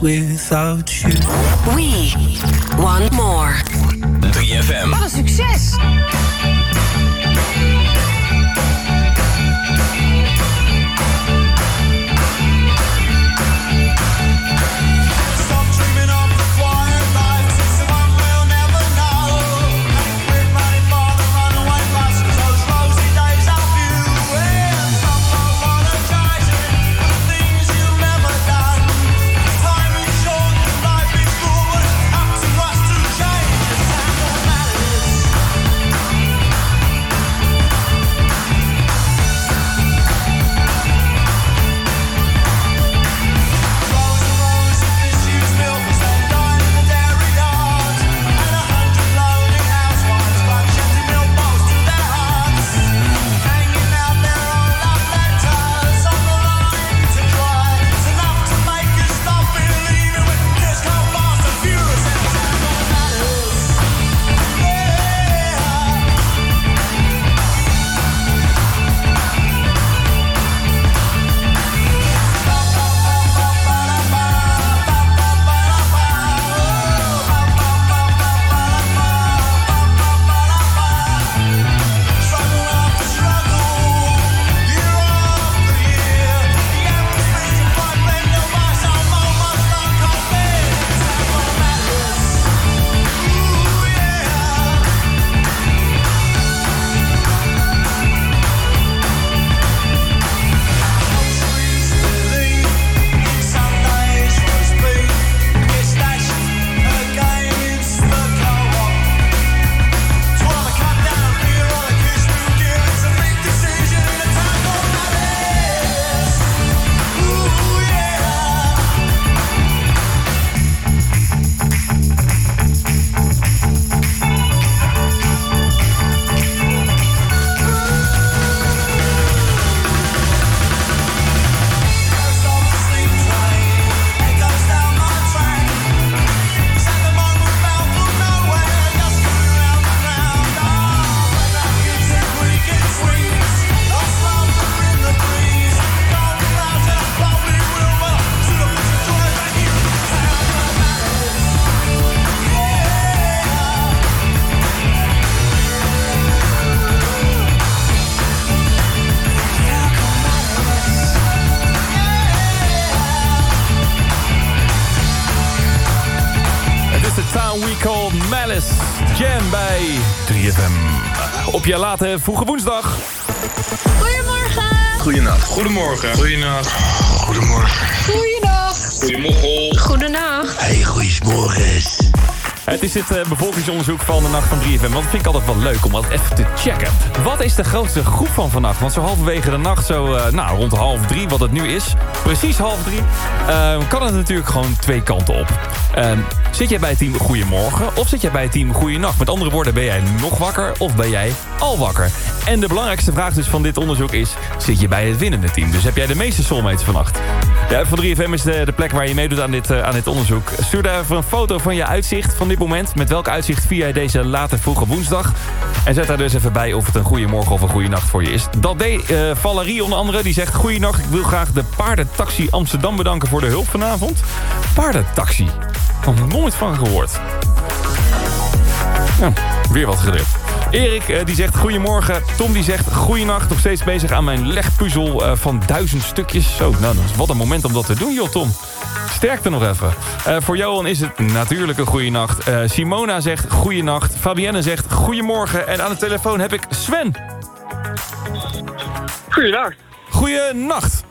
without you. We want more. 3FM. Wat een succes! Late vroege woensdag. Goedemorgen. Goedenacht. Goedemorgen. Goedenacht. Goedemorgen. Goeiedag. Goedemorgen. Goedenacht. Hey, goeiemorgens. Het is dit eh, bevolkingsonderzoek van de nacht van 3FM. Want dat vind ik altijd wel leuk om dat even te checken. Wat is de grootste groep van vannacht? Want zo halverwege de nacht, zo eh, nou, rond half drie, wat het nu is. Precies half drie. eh, kan het natuurlijk gewoon twee kanten op. Eh, zit jij bij het team Goedemorgen of zit jij bij het team Goeienacht? Met andere woorden, ben jij nog wakker of ben jij al wakker? En de belangrijkste vraag dus van dit onderzoek is... zit je bij het winnende team? Dus heb jij de meeste soulmates vannacht? Ja, van 3FM is de, plek waar je meedoet aan dit, eh, aan dit onderzoek. Stuur daar even een foto van je uitzicht van dit moment. Met welk uitzicht jij deze late vroege woensdag? En zet daar dus even bij of het een goede morgen of een goede nacht voor je is. Dat deed eh, Valerie onder andere. Die zegt... Goeienacht, ik wil graag de paardentaxi Amsterdam bedanken voor de hulp vanavond. Paardentaxi. Nog nooit van gehoord. Ja, weer wat gedrukt. Erik eh, die zegt goedemorgen. Tom die zegt goeienacht. Nog steeds bezig aan mijn legpuzzel eh, van duizend stukjes. Zo, nou, wat een moment om dat te doen, joh Tom. Sterkte nog even. Eh, voor Johan is het natuurlijk een goede nacht. Eh, Simona zegt goeienacht. Fabienne zegt goedemorgen. En aan de telefoon heb ik Sven. Goeiedag. Goeienacht.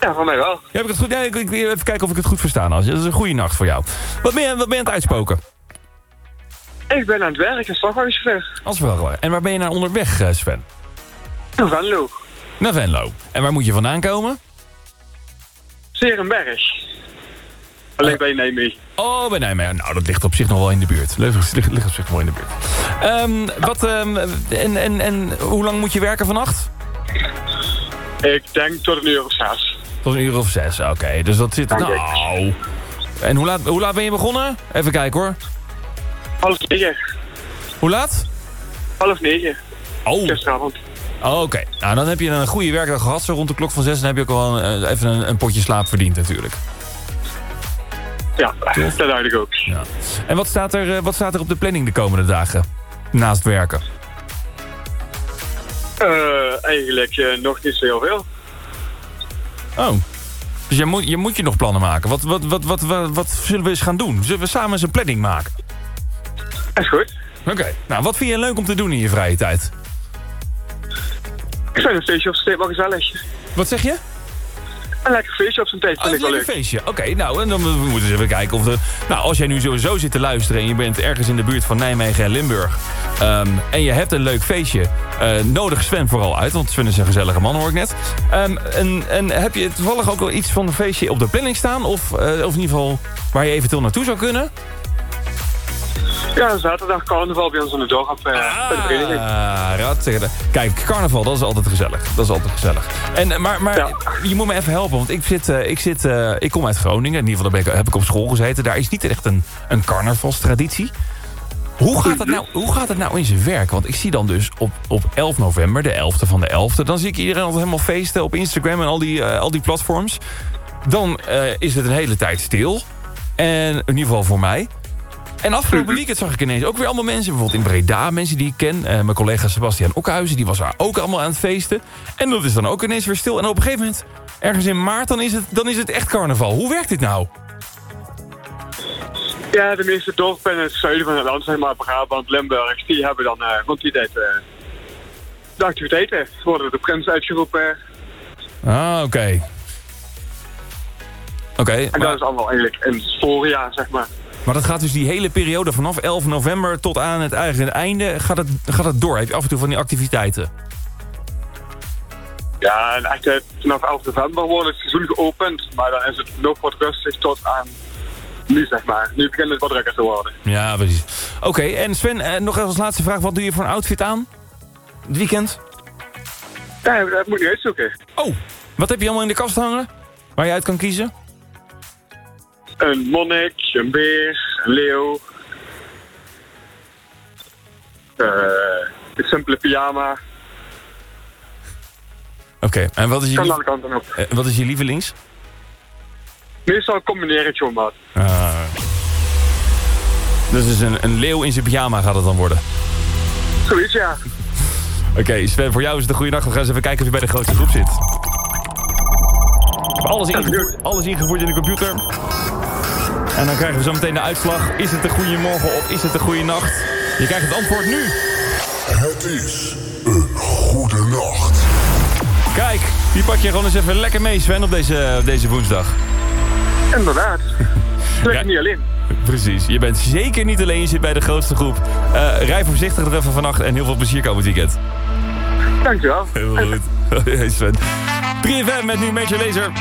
Ja, van mij wel. Ja, heb ik het goed? Ja, ik, ik, even kijken of ik het goed verstaan. Als. Dat is een goede nacht voor jou. Wat ben je, wat ben je aan het uitspoken? Ik ben aan het werk in vrachtwagenchauffeur. Als wel. En waar ben je naar onderweg, eh, Sven? Naar Venlo. Naar Venlo. En waar moet je vandaan komen? Serenberg. Alleen bij Nijmegen. Oh, bij Nijmegen. Nou, dat ligt op zich nog wel in de buurt. Ligt, ligt, ligt op zich nog wel in de buurt. Ehm, wat, ehm, en, en, en hoe lang moet je werken vannacht? Ik denk tot een uur of zes. Tot een uur of zes, oké. Dus dat zit... Nou... En hoe laat, hoe laat ben je begonnen? Even kijken hoor. Half negen. Hoe laat? Half negen. Oh. Gisteravond. Oh, Oké, nou dan heb je een goede werkdag gehad. Zo rond de klok van zes. Dan heb je ook wel een, eh, even een, een potje slaap verdiend natuurlijk. Ja, dat dacht ik ook. Ja. En wat staat, er, eh, wat staat er op de planning de komende dagen? Naast werken. Eh, eigenlijk nog niet zo heel veel. Oh. Dus je moet, je moet je nog plannen maken. Wat, wat, wat, wat, wat, wat zullen we eens gaan doen? Zullen we samen eens een planning maken? Is goed. Oké. Nou, wat vind je leuk om te doen in je vrije tijd? Ik vind een feestje op zijn tijd wel gezellig. Wat zeg je? Een lekker feestje op zijn tijd vind Oh, ik wel een leuk. feestje. Oké, nou, en dan moeten we even kijken of de... Nou, als jij nu sowieso zit te luisteren en je bent ergens in de buurt van Nijmegen en Limburg... ehm, en je hebt een leuk feestje, eh, nodig Sven vooral uit, want Sven is een gezellige man, hoor ik net. Ehm, en, en heb je toevallig ook wel iets van een feestje op de planning staan? Of, eh, of in ieder geval waar je eventueel naartoe zou kunnen? Ja, zaterdag carnaval bij ons in het dorp eh, bij de vereniging. Ah, raad- Kijk, carnaval, dat is altijd gezellig. Dat is altijd gezellig. En, eh, maar maar je moet me even helpen, want ik, zit, eh, ik, zit, ik kom uit Groningen. In ieder geval daar ben ik, heb ik op school gezeten. Daar is niet echt een, een carnavalstraditie. Hoe gaat, het nou, hoe gaat het nou in zijn werk? Want ik zie dan dus op, op 11 november, de 11e van de 11e... dan zie ik iedereen altijd helemaal feesten op Instagram en al die, al die platforms. Dan is het een hele tijd stil. En in ieder geval voor mij. En afgelopen weekend zag ik ineens ook weer allemaal mensen. Bijvoorbeeld in Breda, mensen die ik ken. Eh, mijn collega Sebastian Okhuizen, die was daar ook allemaal aan het feesten. En dat is dan ook ineens weer stil. En op een gegeven moment, ergens in maart, dan is het, dan is het echt carnaval. Hoe werkt dit nou? Ja, de meeste dorpen in het zuiden van het land, zeg maar Brabant, Limburg, die hebben dan eh, rond die tijd eh, de activiteiten. Worden de prins uitgeroepen. Ah, oké. Oké, En maar, dat is allemaal eigenlijk in het voorjaar, zeg maar. Maar dat gaat dus die hele periode vanaf 11 november tot aan het eigen einde... gaat het, gaat het door? Heb je af en toe van die activiteiten? Ja, en eh, vanaf 11 november wordt het seizoen geopend, maar dan is het nog wat rustig tot aan nu, zeg maar. Nu begint het wat drukker te worden. Ja, precies. Oké, en Sven, eh, nog even als laatste vraag. Wat doe je voor een outfit aan? Het weekend? Ja, dat moet je uitzoeken. Oh, wat heb je allemaal in de kast hangen? Waar je uit kan kiezen? Een monnik, een beer, een leeuw. Eh, een simpele pyjama. Oké, en wat is, je Kan lief- alle kanten op. eh, wat is je lievelings? Meestal combineren het gewoon. Ah. Dus is een, een leeuw in zijn pyjama gaat het dan worden. Zoiets, ja. Oké, Sven, voor jou is het een goede nacht. We gaan eens even kijken of je bij de grootste groep zit. Alles, ingevoerd, alles ingevoerd in de computer. En dan krijgen we zo meteen de uitslag. Is het een goede morgen of is het een goede nacht? Je krijgt het antwoord nu. Het is een goede nacht. Kijk, die pak je gewoon eens even lekker mee, Sven, op deze, deze woensdag. Inderdaad. Lekker niet alleen. Precies. Je bent zeker niet alleen. Je zit bij de grootste groep. Eh, rij voorzichtig er even vannacht en heel veel plezier komend weekend. Dankjewel. Heel goed. [LAUGHS] 3FM met nu Major Laser.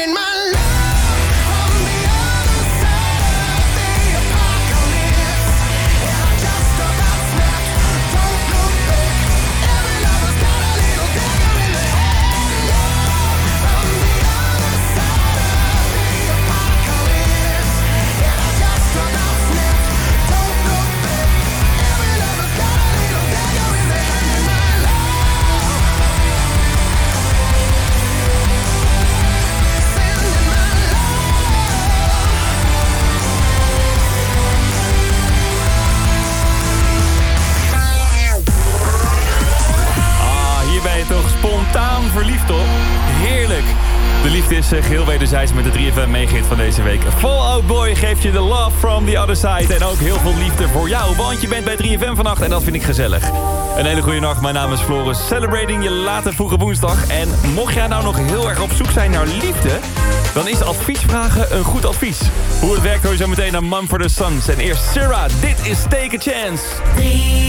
in my life. wederzijds met de 3FM meegit van deze week. Fallout Boy geeft je de love from the other side. En ook heel veel liefde voor jou, want je bent bij 3FM vannacht en dat vind ik gezellig. Een hele goede nacht, mijn naam is Floris. Celebrating je late vroege woensdag. En mocht jij nou nog heel erg op zoek zijn naar liefde... dan is adviesvragen een goed advies. Hoe het werkt hoor je zo meteen naar Man for the Suns En eerst Sarah, dit is Take a Chance. 3FM.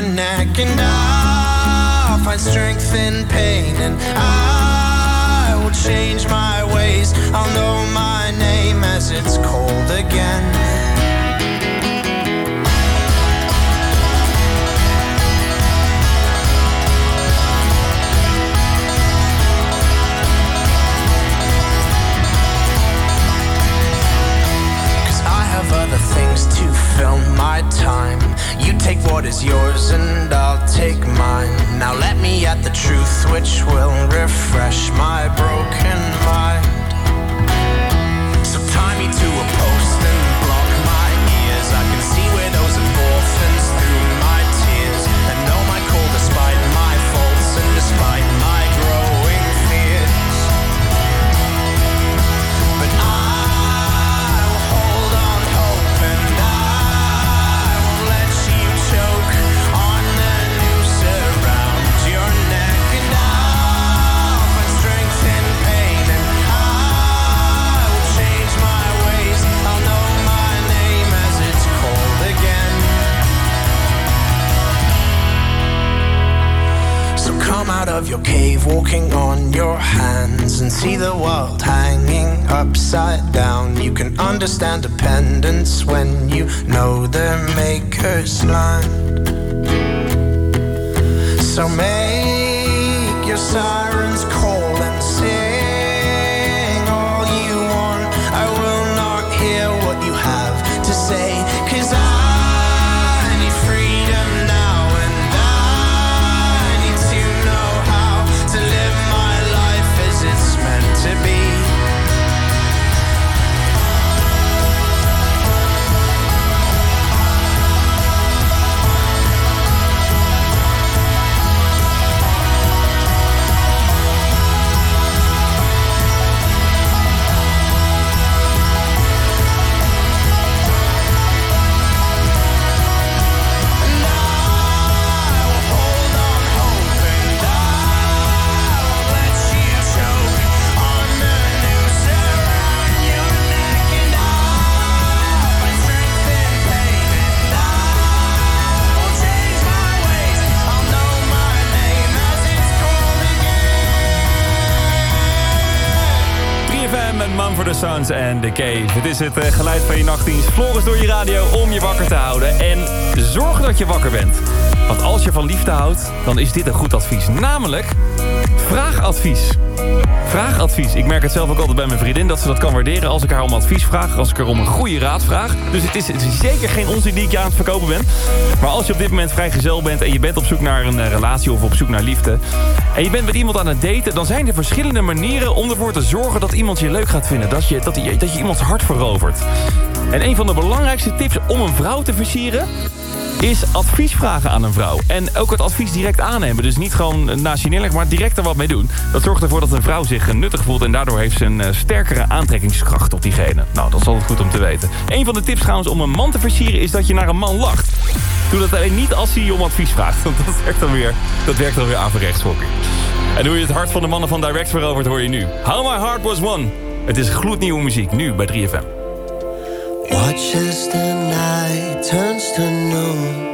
neck, and I'll find strength in pain, and I will change my ways. I'll know my name as it's cold again. Take what is yours and I'll take mine. Now let me at the truth, which will refresh my broken mind. En The Cave. Het is het eh, geluid van je nachtdienst. Floris door je radio om je wakker te houden. En zorg dat je wakker bent. Want als je van liefde houdt, dan is dit een goed advies. Namelijk, vraag advies. Vraag advies. Ik merk het zelf ook altijd bij mijn vriendin dat ze dat kan waarderen als ik haar om advies vraag. Als ik haar om een goede raad vraag. Dus het is, het is zeker geen onzin die ik je aan het verkopen ben. Maar als je op dit moment vrijgezel bent en je bent op zoek naar een eh, relatie of op zoek naar liefde. En je bent met iemand aan het daten, dan zijn er verschillende manieren om ervoor te zorgen dat iemand je leuk gaat vinden. Dat je, dat je, dat je iemands hart verovert. En een van de belangrijkste tips om een vrouw te versieren is advies vragen aan een vrouw. En ook het advies direct aannemen. Dus niet gewoon naast maar direct er wat mee doen. Dat zorgt ervoor dat een vrouw zich nuttig voelt... en daardoor heeft ze een eh, sterkere aantrekkingskracht tot diegene. Nou, dat is altijd goed om te weten. Een van de tips trouwens om een man te versieren... is dat je naar een man lacht. Doe dat alleen niet als hij om advies vraagt. Want dat werkt dan weer, dat werkt dan weer averechts. En hoe je het hart van de mannen van Direct verovert, hoor je nu. How My Heart Was One. Het is gloednieuwe muziek, nu bij 3FM. Watch as the night turns to noon.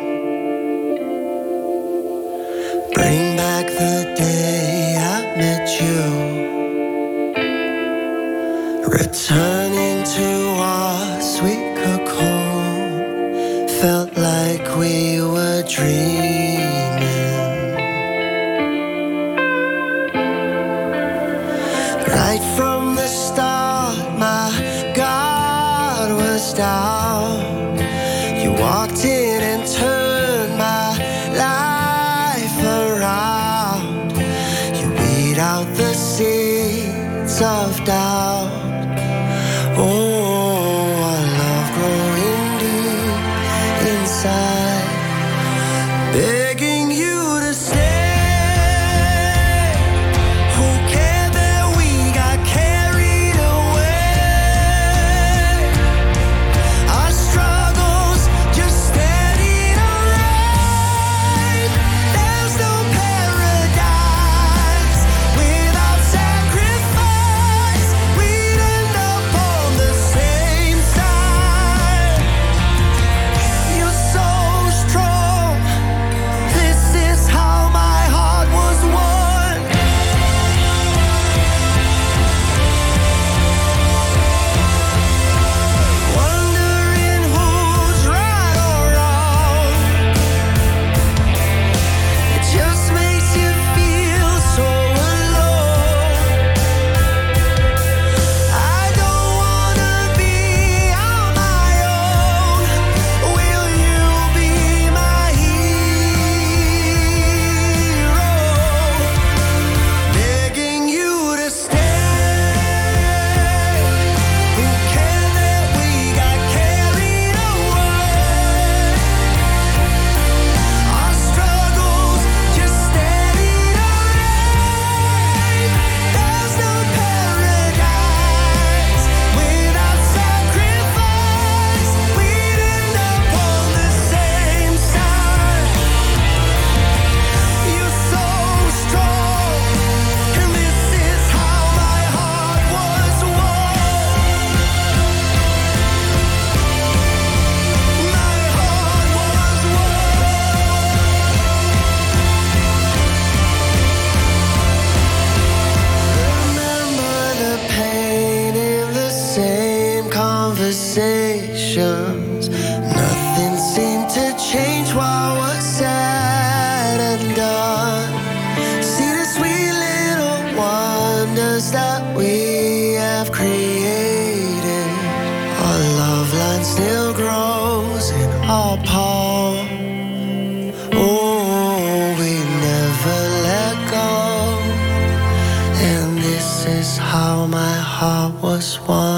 Nothing seemed to change while we're said and done. See the sweet little wonders that we have created. Our love line still grows in our palm. Oh, we never let go. And this is how my heart was won.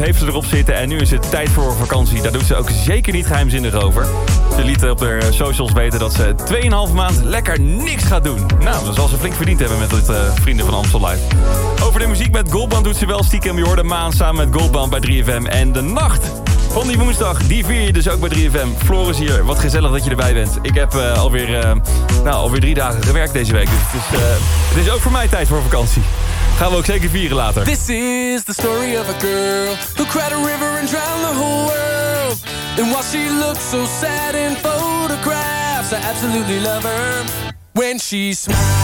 Heeft ze erop zitten. En nu is het tijd voor vakantie. Daar doet ze ook zeker niet geheimzinnig over. Ze liet op haar socials weten dat ze 2,5 maand lekker niks gaat doen. Nou, dat zal ze flink verdiend hebben met dit eh, Vrienden van Amstel Live. Over de muziek met Goldband doet ze wel stiekem. Je hoorde Maan samen met Goldband bij 3FM. En de nacht van die woensdag, die vier je dus ook bij 3FM. Floris hier, wat gezellig dat je erbij bent. Ik heb eh, alweer, eh, nou, alweer drie dagen gewerkt deze week. Dus het is, het is ook voor mij tijd voor vakantie. Gaan we ook zeker vieren later. This is the story of a girl who cried a river and drowned the whole world. And while she looks so sad in photographs, I absolutely love her when she smiles.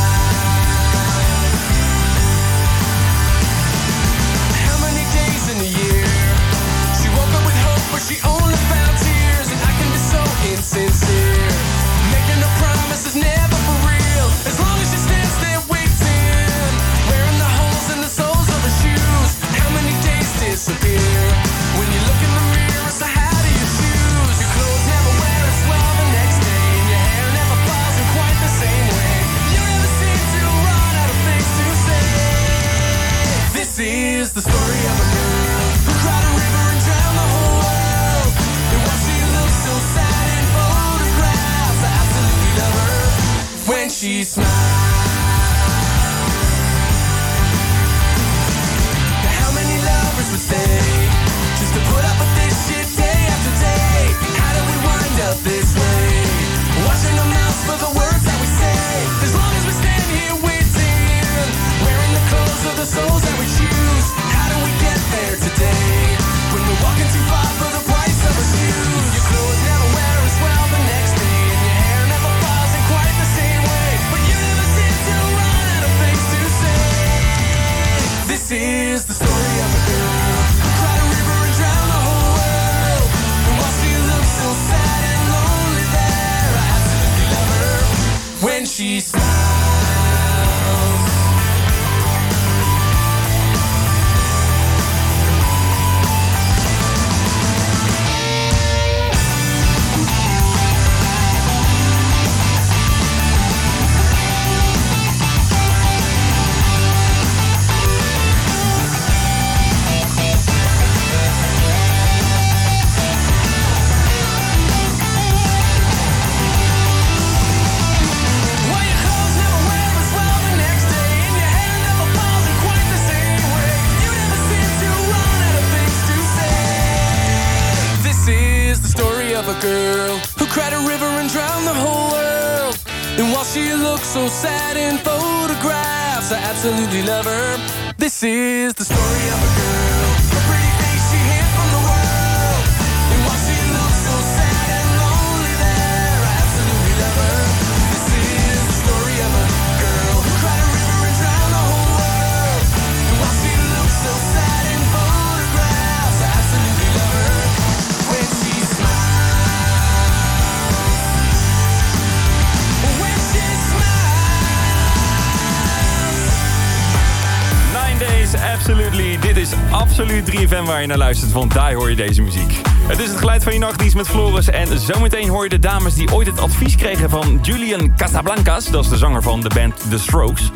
Waar je naar luistert, want daar hoor je deze muziek. Het is het geluid van je nachtdienst met Floris. En zometeen hoor je de dames die ooit het advies kregen van Julian Casablancas. Dat is de zanger van de band The Strokes.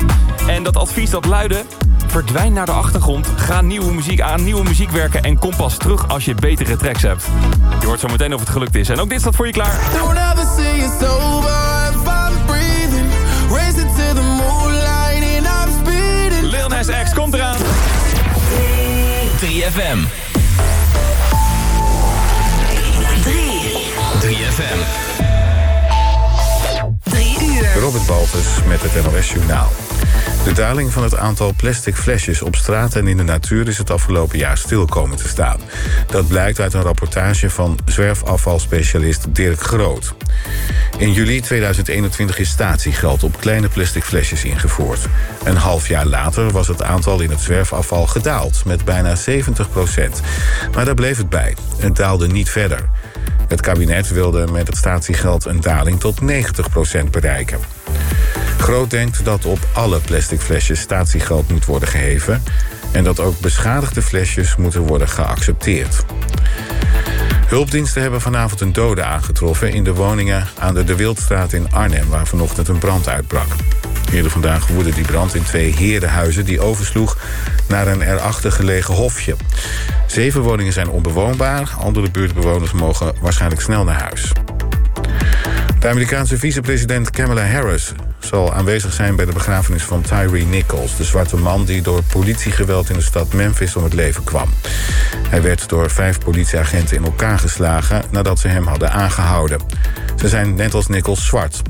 En dat advies dat luidde... Verdwijn naar de achtergrond, ga nieuwe muziek aan, nieuwe muziek werken... en kom pas terug als je betere tracks hebt. Je hoort zo meteen of het gelukt is. En ook dit staat voor je klaar. 3FM. 3FM. 3 uur. Robert Baltus met het NOS Journaal. De daling van het aantal plastic flesjes op straat en in de natuur is het afgelopen jaar stil komen te staan. Dat blijkt uit een rapportage van zwerfafvalspecialist Dirk Groot. In juli 2021 is statiegeld op kleine plastic flesjes ingevoerd. Een half jaar later was het aantal in het zwerfafval gedaald met bijna 70% Maar daar bleef het bij. Het daalde niet verder. Het kabinet wilde met het statiegeld een daling tot 90% bereiken. Groot denkt dat op alle plastic flesjes statiegeld moet worden geheven... en dat ook beschadigde flesjes moeten worden geaccepteerd. Hulpdiensten hebben vanavond een dode aangetroffen... in de woningen aan de De Wildstraat in Arnhem... waar vanochtend een brand uitbrak. Eerder vandaag woedde die brand in twee herenhuizen... die oversloeg naar een erachter gelegen hofje. Zeven woningen zijn onbewoonbaar. Andere buurtbewoners mogen waarschijnlijk snel naar huis. De Amerikaanse vicepresident Kamala Harris zal aanwezig zijn bij de begrafenis van Tyree Nichols, de zwarte man die door politiegeweld in de stad Memphis om het leven kwam. Hij werd door vijf politieagenten in elkaar geslagen nadat ze hem hadden aangehouden. Ze zijn net als Nichols zwart.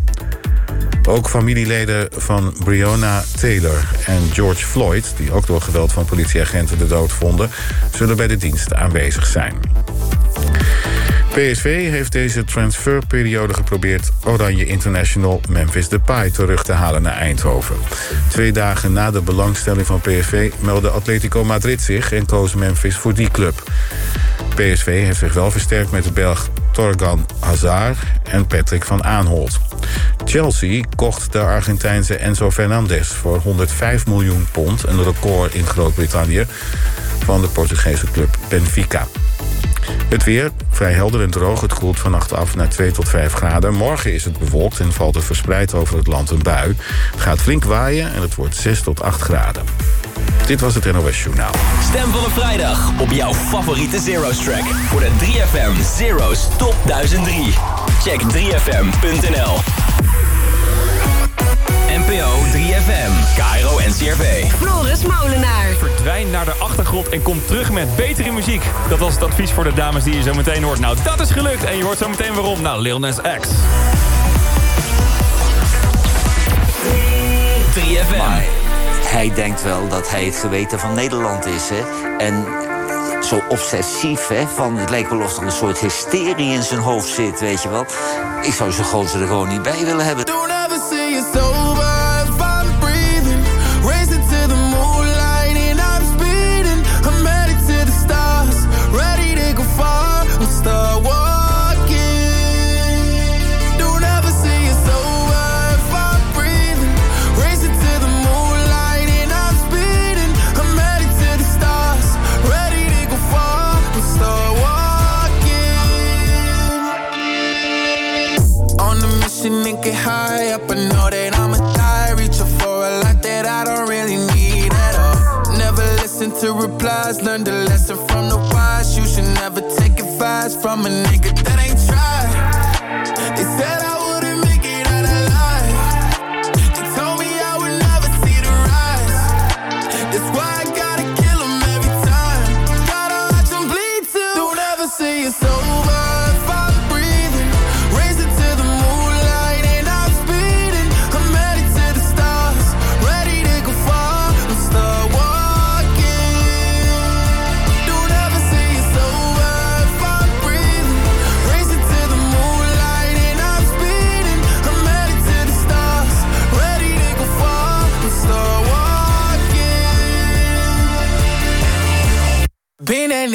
Ook familieleden van Breonna Taylor en George Floyd, die ook door geweld van politieagenten de dood vonden, zullen bij de dienst aanwezig zijn. PSV heeft deze transferperiode geprobeerd Oranje International Memphis Depay terug te halen naar Eindhoven. Twee dagen na de belangstelling van PSV meldde Atletico Madrid zich en koos Memphis voor die club. PSV heeft zich wel versterkt met de Belg Torgan Hazard en Patrick van Aanholt. Chelsea kocht de Argentijnse Enzo Fernandez voor 105 miljoen pond, een record in Groot-Brittannië, van de Portugese club Benfica. Het weer, vrij helder en droog. Het koelt vannacht af naar 2 tot 5 graden. Morgen is het bewolkt en valt er verspreid over het land een bui. Het gaat flink waaien en het wordt 6 tot 8 graden. Dit was het NOS Journaal. Een vrijdag op jouw favoriete Zero's track. Voor de 3FM Zero's Top 1003. Check 3FM.nl Cairo en CRV. Floris Molenaar. Verdwijn naar de achtergrond en kom terug met betere muziek. Dat was het advies voor de dames die je zo meteen hoort. Nou, dat is gelukt en je hoort zo meteen waarom. Nou, Lil Nas X. 3FM. Hij denkt wel dat hij het geweten van Nederland is. Hè? En zo obsessief, hè? Van, het lijkt wel of er een soort hysterie in zijn hoofd zit, weet je wel. Ik zou zijn gozer er gewoon niet bij willen hebben. Don't it's over from a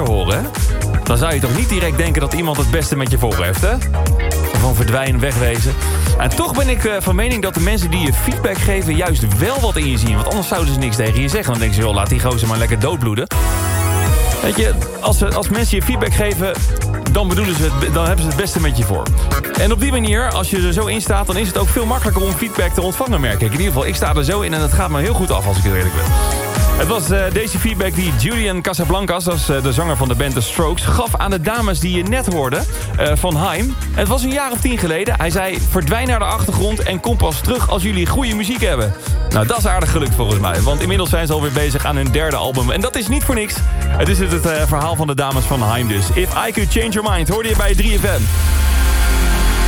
Horen, dan zou je toch niet direct denken dat iemand het beste met je voor heeft, hè? Van verdwijnen, wegwezen. En toch ben ik eh, van mening dat de mensen die je feedback geven... juist wel wat in je zien. Want anders zouden ze niks tegen je zeggen. Dan denken ze, joh, laat die gozer maar lekker doodbloeden. Weet je, als, ze- als mensen je feedback geven... dan bedoelen ze het, dan hebben ze het beste met je voor. En op die manier, als je er zo in staat... dan is het ook veel makkelijker om feedback te ontvangen, merk ik. In ieder geval, ik sta er zo in en het gaat me heel goed af, als ik heel eerlijk ben. Het was eh, deze feedback die Julian Casablancas, is eh, de zanger van de band The Strokes... gaf aan de dames die je net hoorde eh, van Haim. Het was een jaar of tien geleden. Hij zei, verdwijn naar de achtergrond en kom pas terug als jullie goede muziek hebben. Nou, dat is aardig gelukt volgens mij. Want inmiddels zijn ze alweer bezig aan hun derde album. En dat is niet voor niks. Het is het, verhaal van de dames van Haim dus. If I Could Change Your Mind, hoorde je bij 3FM.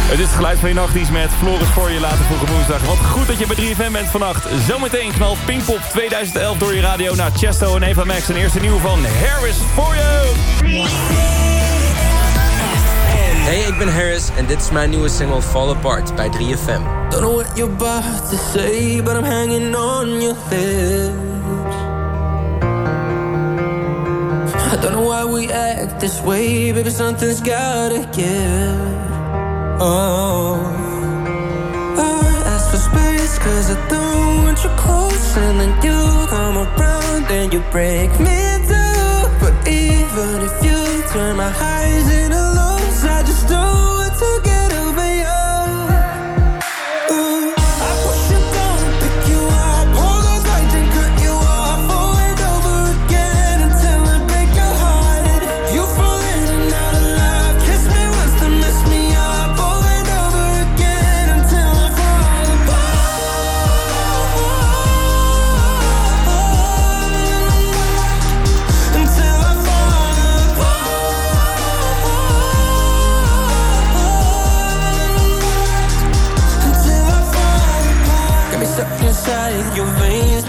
Het is het geluid van je nachtdienst met Floris voor je later vroege woensdag. Wat goed dat je bij 3FM bent vannacht. Zometeen knalt Pinkpop 2011 door je radio naar Chesto en Eva Max. En eerste nieuwe van Harris for You. Hey, ik ben Harris en dit is mijn nieuwe single Fall Apart bij 3FM. Don't know what you're about to say, but I'm hanging on your lips. I don't know why we act this way, baby. Something's gotta give. Oh, I ask for space, cause I don't want you close. And then you come around and you break me down. But even if you turn my highs into lows, I just don't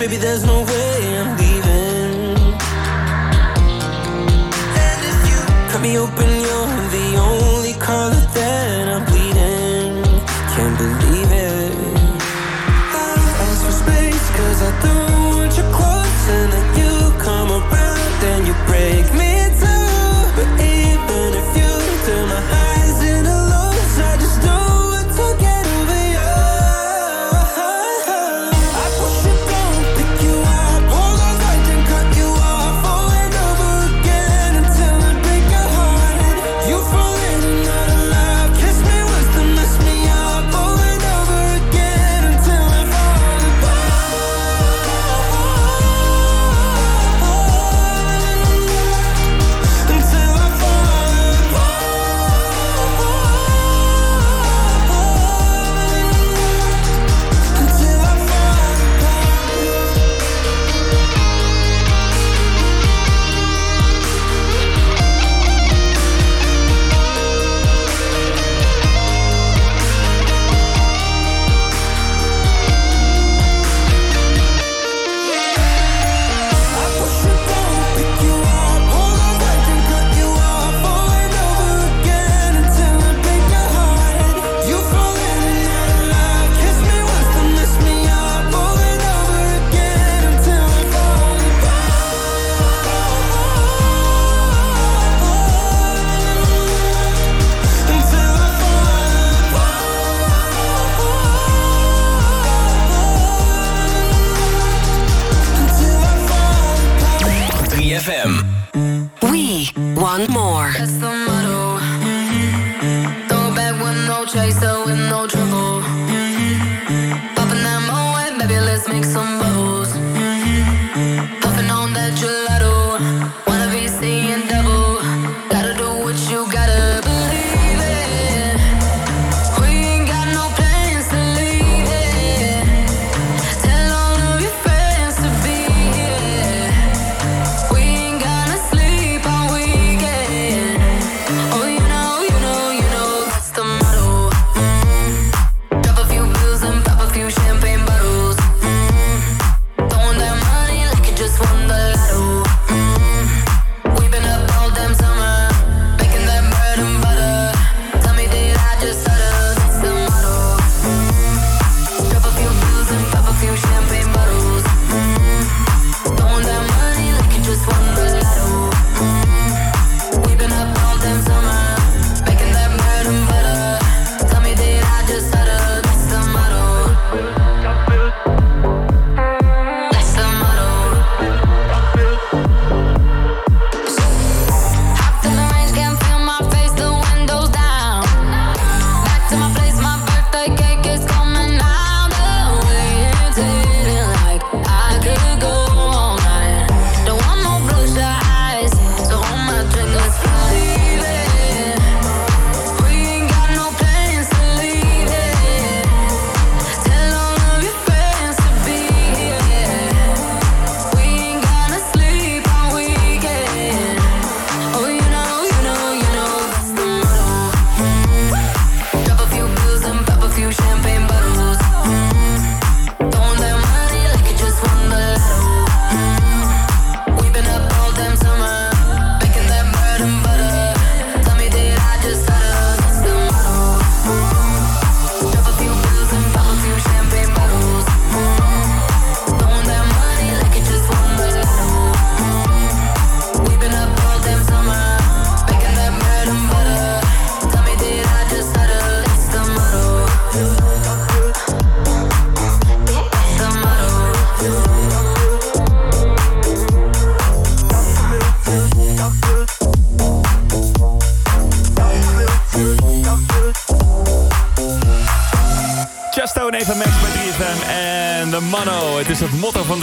baby. There's no way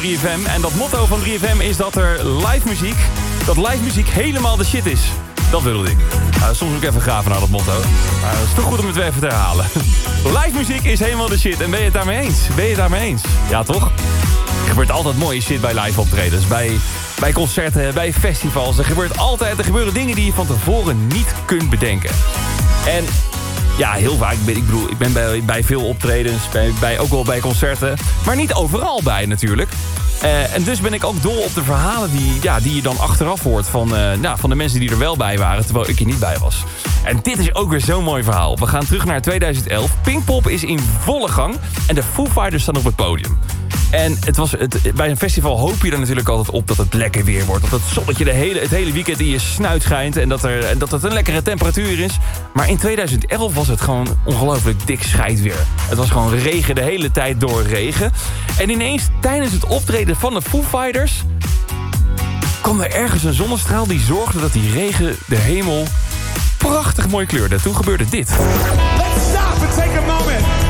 3FM. En dat motto van 3FM is dat er live muziek, dat live muziek helemaal de shit is. Dat wilde ik. Nou, soms moet ik even graven naar dat motto. Maar het is toch goed om het weer even te herhalen. [LAUGHS] Live muziek is helemaal de shit. En ben je het daarmee eens? Ben je het daarmee eens? Ja, toch? Er gebeurt altijd mooie shit bij live optredens. Bij, bij concerten, bij festivals. Er gebeurt altijd, er gebeuren dingen die je van tevoren niet kunt bedenken. En ja, heel vaak. Ben, ik bedoel, ik ben bij, bij veel optredens, bij, bij, ook wel bij concerten. Maar niet overal bij natuurlijk. Eh, en dus ben ik ook dol op de verhalen die, ja, die je dan achteraf hoort... Van, eh, nou, van de mensen die er wel bij waren, terwijl ik er niet bij was. En dit is ook weer zo'n mooi verhaal. We gaan terug naar 2011. Pinkpop is in volle gang en de Foo Fighters staan op het podium. En het was het, bij een festival hoop je er natuurlijk altijd op dat het lekker weer wordt. Dat het zonnetje de hele, het hele weekend in je snuit schijnt. En dat, er, en dat het een lekkere temperatuur is. Maar in 2011 was het gewoon ongelooflijk dik scheidweer. Het was gewoon regen de hele tijd door regen. En ineens tijdens het optreden van de Foo Fighters... kwam er ergens een zonnestraal die zorgde dat die regen de hemel prachtig mooi kleurde. Toen gebeurde dit. Let's stop and take a moment.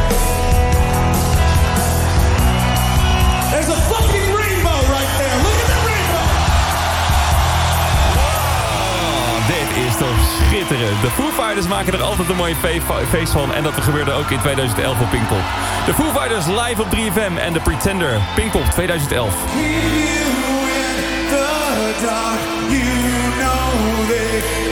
Is toch schitterend. De Foo Fighters maken er altijd een mooie fe- feest van. En dat gebeurde ook in 2011 op Pinkpop. De Foo Fighters live op 3FM en The Pretender. Pinkpop 2011. The dark, you know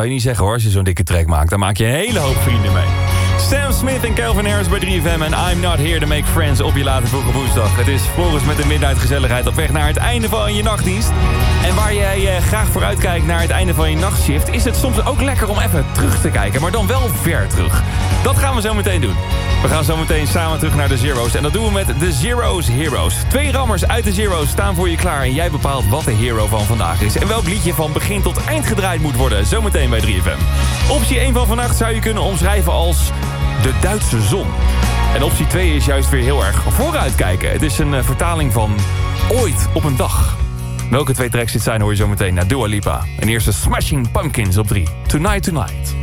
zou je niet zeggen hoor, als je zo'n dikke track maakt. Dan maak je een hele hoop vrienden mee. Sam Smith en Calvin Harris bij 3FM en I'm Not Here to Make Friends op je late vroege woensdag. Het is Floris met de Midnight Gezelligheid op weg naar het einde van je nachtdienst. En waar jij eh, graag vooruit kijkt naar het einde van je nachtshift... is het soms ook lekker om even terug te kijken, maar dan wel ver terug. Dat gaan we zo meteen doen. We gaan zo meteen samen terug naar de Zero's. En dat doen we met de Zero's Heroes. Twee rammers uit de Zero's staan voor je klaar. En jij bepaalt wat de hero van vandaag is. En welk liedje van begin tot eind gedraaid moet worden. Zometeen bij 3FM. Optie 1 van vannacht zou je kunnen omschrijven als... De Duitse zon. En optie 2 is juist weer heel erg vooruitkijken. Het is een eh, vertaling van ooit op een dag. Welke twee tracks dit zijn hoor je zo meteen naar Dua Lipa. En eerst de Smashing Pumpkins op 3. Tonight Tonight.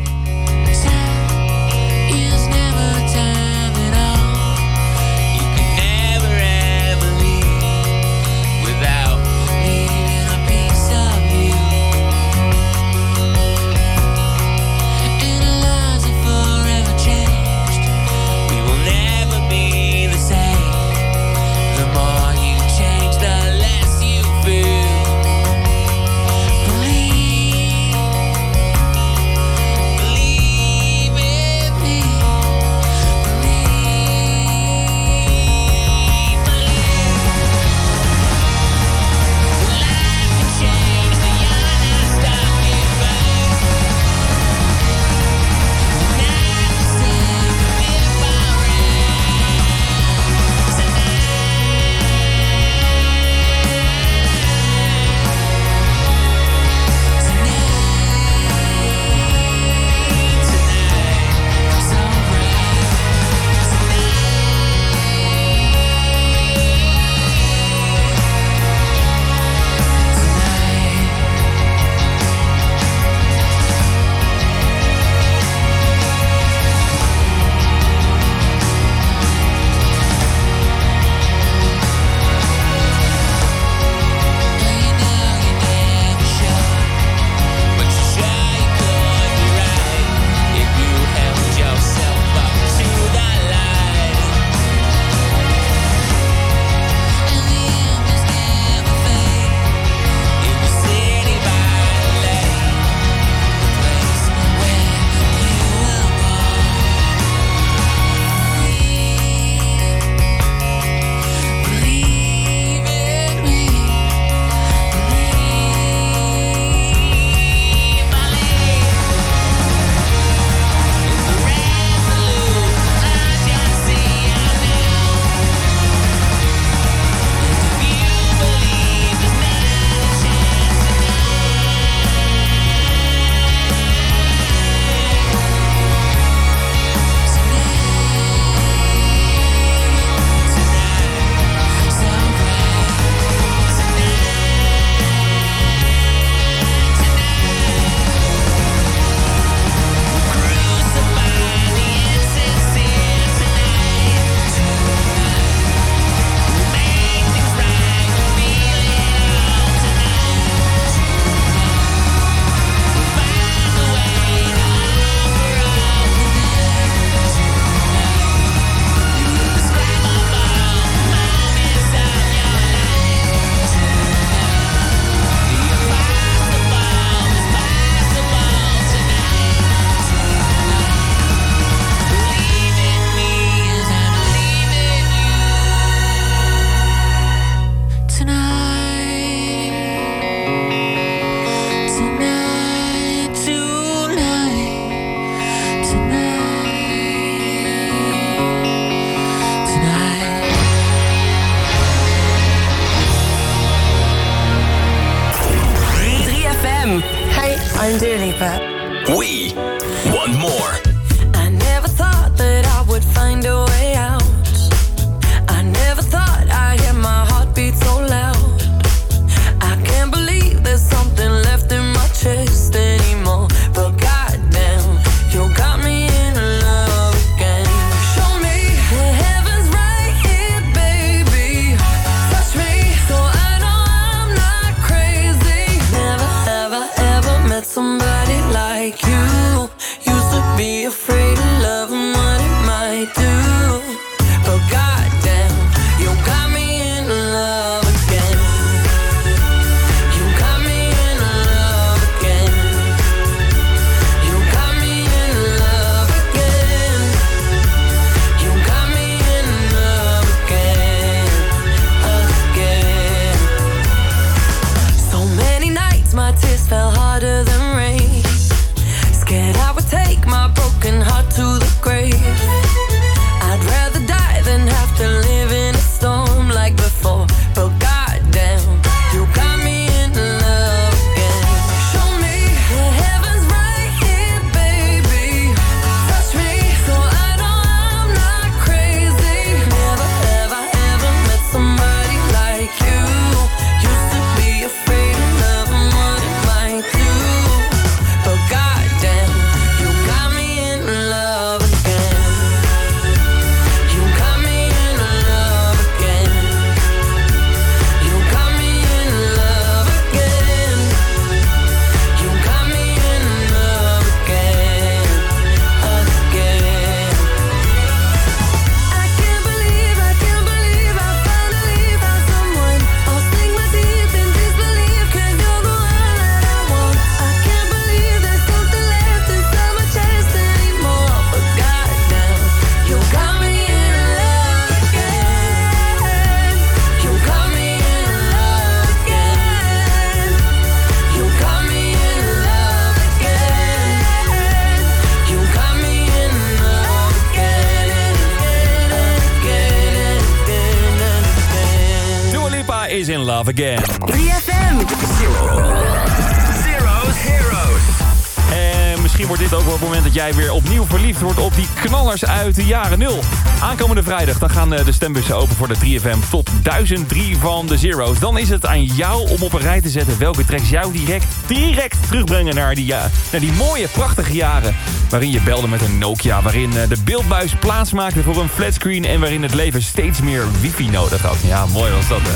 Vrijdag dan gaan eh, de stembussen open voor de 3FM Top 1003 van de Zero's. Dan is het aan jou om op een rij te zetten welke tracks jou direct, direct terugbrengen naar die, ja, naar die mooie, prachtige jaren. Waarin je belde met een Nokia, waarin eh, de beeldbuis plaats maakte voor een flatscreen... en waarin het leven steeds meer wifi nodig had. Ja, mooi was dat, hè.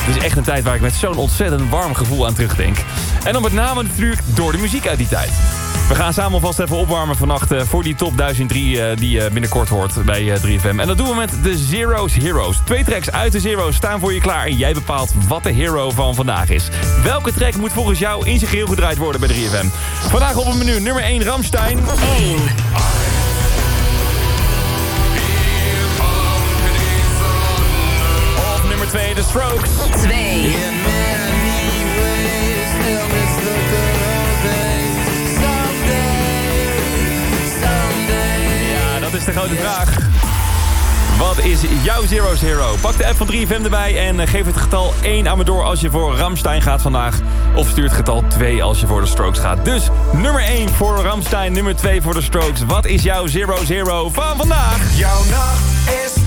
Het is echt een tijd waar ik met zo'n ontzettend warm gevoel aan terugdenk. En dan met name natuurlijk door de muziek uit die tijd. We gaan samen alvast even opwarmen vannacht eh, voor die top 1003 eh, die je binnenkort hoort bij eh, 3FM. En dat doen we met de Zero's Heroes. Twee tracks uit de Zero's staan voor je klaar en jij bepaalt wat de hero van vandaag is. Welke track moet volgens jou in zijn geheel gedraaid worden bij 3FM? Vandaag op het menu nummer 1 Ramstein. 1. Of nummer 2 The Strokes. 2. De grote vraag. Wat is jouw Zero's Hero? Pak de app van 3FM erbij en eh, geef het getal 1 aan me door als je voor Ramstein gaat vandaag. Of stuur het getal 2 als je voor de Strokes gaat. Dus nummer 1 voor Ramstein, nummer 2 voor de Strokes. Wat is jouw Zero's Hero van vandaag? Jouw nacht is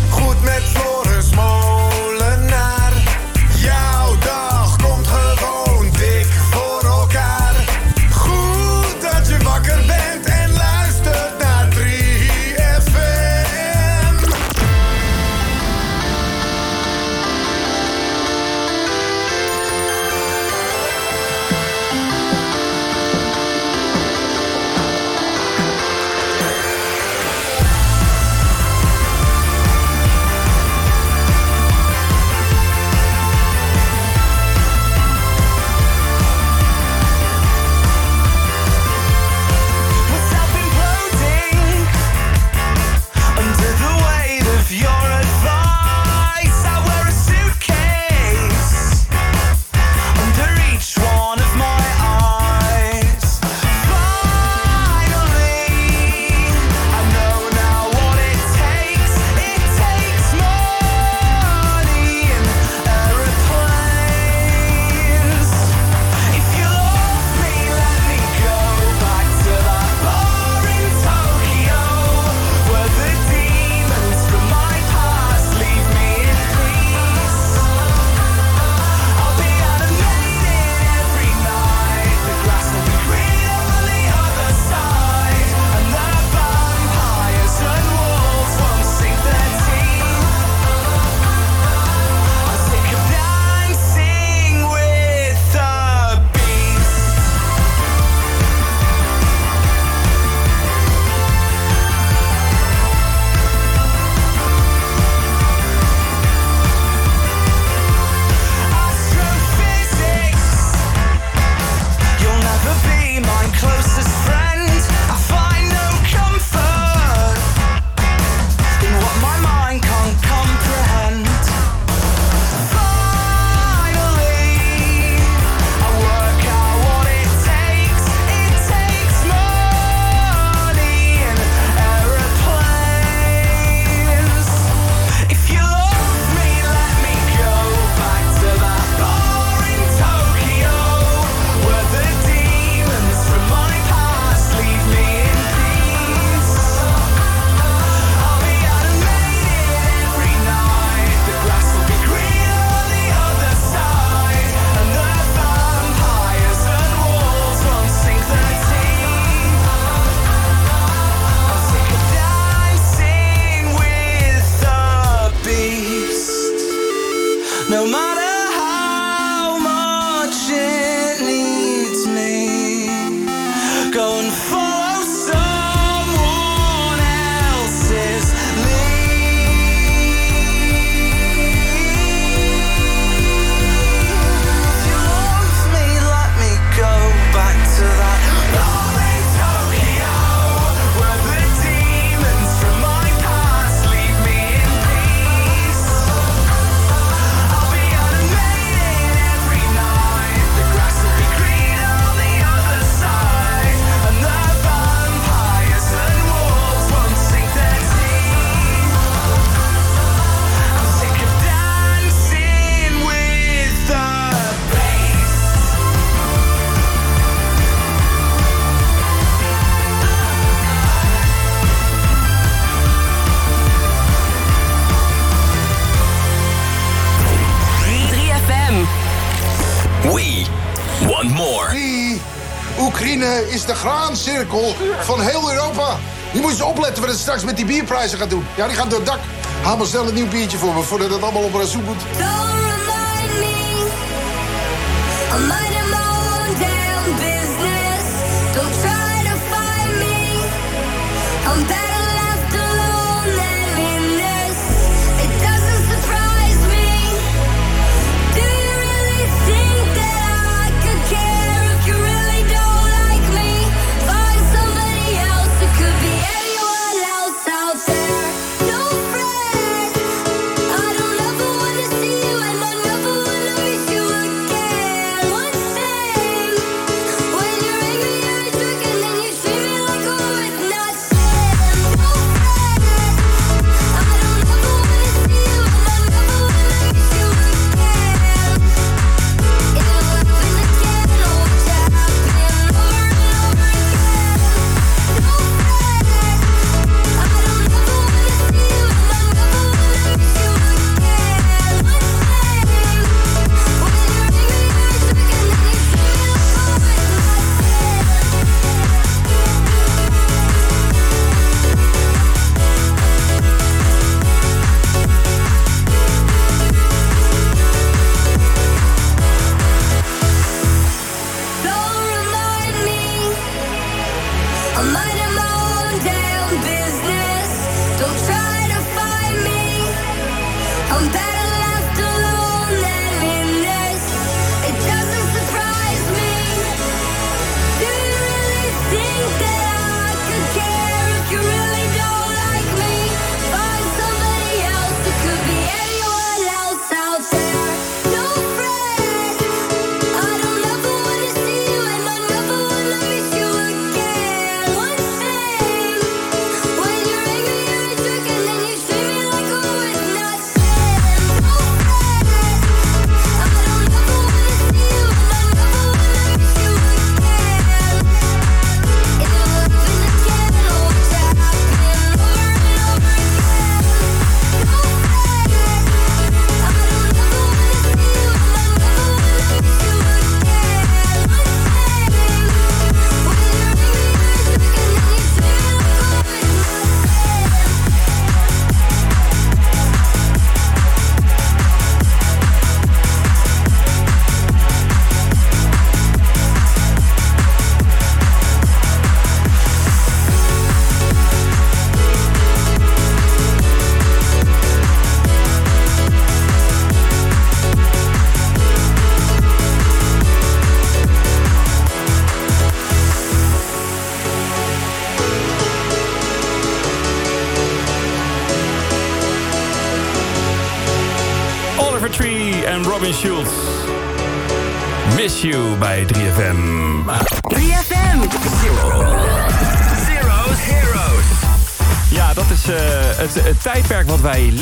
van heel Europa. Je moet eens opletten wat het straks met die bierprijzen gaat doen. Ja, die gaan door het dak. Haal maar snel een nieuw biertje voor me, voordat het allemaal op een soep moet.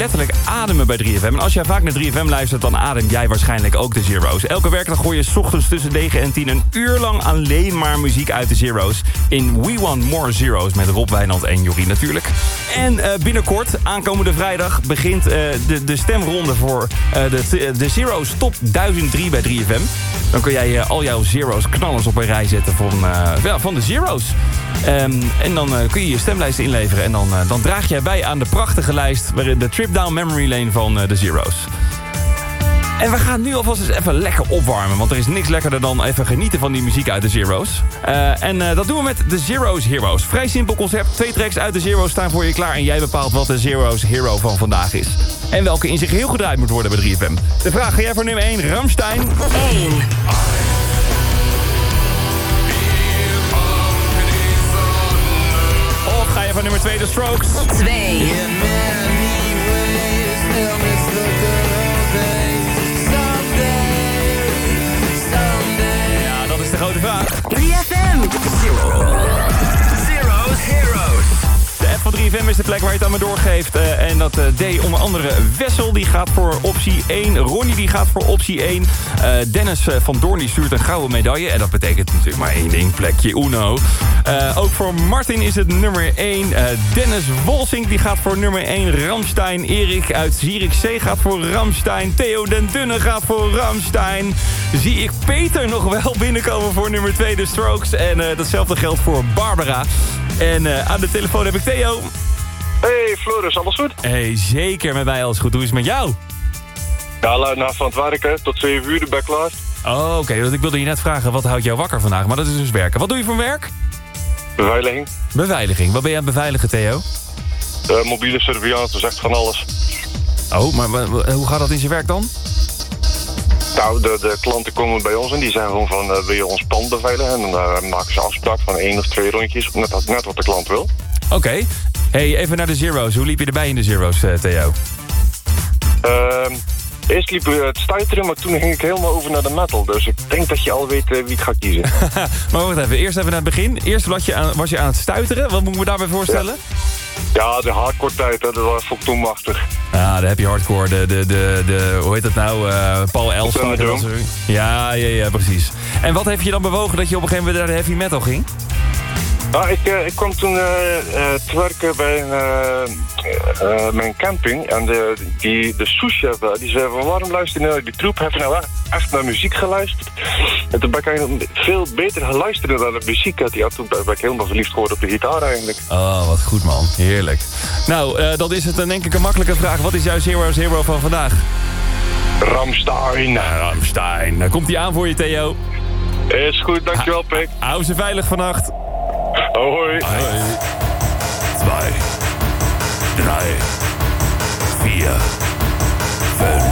Letterlijk ademen bij 3FM. En als jij vaak naar 3FM luistert, dan adem jij waarschijnlijk ook de Zero's. Elke werkdag gooi je ochtends tussen 9 en 10 een uur lang alleen maar muziek uit de Zero's. In We Want More Zero's met Rob Wijnand en Jorien natuurlijk. En eh, binnenkort, aankomende vrijdag, begint eh, de, de stemronde voor eh, de, de Zero's Top 1003 bij 3FM. Dan kun jij al jouw Zero's knallers op een rij zetten van, ja, van de Zero's. Ehm, en dan eh, kun je je stemlijst inleveren. En dan, eh, dan draag jij bij aan de prachtige lijst... waarin de Trip Down Memory Lane van eh, de Zero's. En we gaan nu alvast eens even lekker opwarmen. Want er is niks lekkerder dan even genieten van die muziek uit de Zero's. En dat doen we met de Zero's Heroes. Vrij simpel concept. Twee tracks uit de Zero's staan voor je klaar. En jij bepaalt wat de Zero's Hero van vandaag is. En welke in zich heel gedraaid moet worden bij 3FM. De vraag, ga jij voor nummer 1, Ramstein? 1. Je voor nummer 2, The Strokes? 2. Ja, dat is de grote vraag. 3FM. Zero's Heroes. De app van 3FM is de plek waar je het aan me doorgeeft. Eh, en dat eh, deed onder andere Wessel, die gaat voor optie 1. Ronnie, die gaat voor optie 1. Eh, Dennis van Doorn, die stuurt een gouden medaille. En dat betekent natuurlijk maar één ding, plekje Uno. Ook voor Martin is het nummer 1. Eh, Dennis Wolsink, die gaat voor nummer 1. Ramstein. Erik uit Zierikzee gaat voor Ramstein. Theo den Dunne gaat voor Ramstein. Zie ik Peter nog wel binnenkomen voor nummer 2, de Strokes. En datzelfde geldt voor Barbara. En eh, aan de telefoon heb ik Theo. Hey Floris, alles goed? Hey, zeker met mij alles goed. Hoe is het met jou? Ja, luid naar van het werken. Tot 7 uur, de ben klaar. Oh, oké. want ik wilde je net vragen, wat houdt jou wakker vandaag? Maar dat is dus werken. Wat doe je voor werk? Beveiliging. Beveiliging. Wat ben je aan het beveiligen, Theo? Eh, mobiele surveillance, dus echt van alles. Oh, maar, maar, maar hoe gaat dat in zijn werk dan? Nou, de, de klanten komen bij ons en die zeggen gewoon van... eh, wil je ons pand beveiligen? En dan eh, maken ze afspraak van één of twee rondjes. Net, net wat de klant wil. Oké. Hey, even naar de Zero's. Hoe liep je erbij in de Zero's, eh, Theo? Eerst liep we het stuiteren, maar toen ging ik helemaal over naar de metal. Dus ik denk dat je al weet eh, wie ik ga kiezen. [LAUGHS] maar wacht even. Eerst even naar het begin. Eerst was je aan, was je aan het stuiteren. Wat moet ik me daarbij voorstellen? Ja, de hardcore tijd, hè, dat was toen machtig. Ja, de happy hardcore, de, de, de, de hoe heet dat nou, eh, Paul Elstak. en dat Thunderdome. soort- Ja, ja, ja, precies. En wat heeft je dan bewogen dat je op een gegeven moment naar de heavy metal ging? Nou, ik, eh, ik kwam toen eh, eh, te werken bij een, mijn camping. En de, die, de souschef die zei van waarom luister je naar die troep? Heb je nou echt naar muziek geluisterd? En toen ben ik veel beter geluisterd naar de muziek. Ja, toen ben ik helemaal verliefd geworden op de gitaar eigenlijk. Oh, wat goed man. Heerlijk. Nou, dan is het dan denk ik een makkelijke vraag. Wat is jouw Zero Zero van vandaag? Ramstein. Ramstein. Nou, komt die aan voor je, Theo. Is goed, dankjewel, Pik. Hou ze veilig vannacht. Hoi. Zwei, drei, vier, fünf,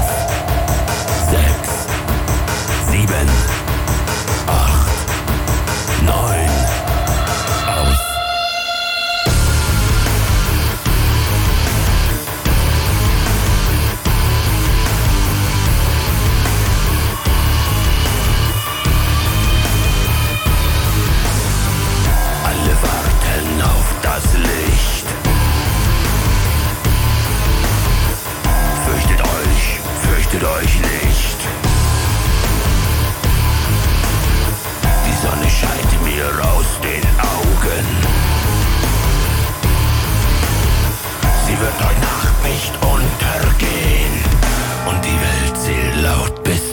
fürchtet euch nicht. Die Sonne scheint mir aus den Augen. Sie wird heute Nacht nicht untergehen. Und die Welt zählt laut bis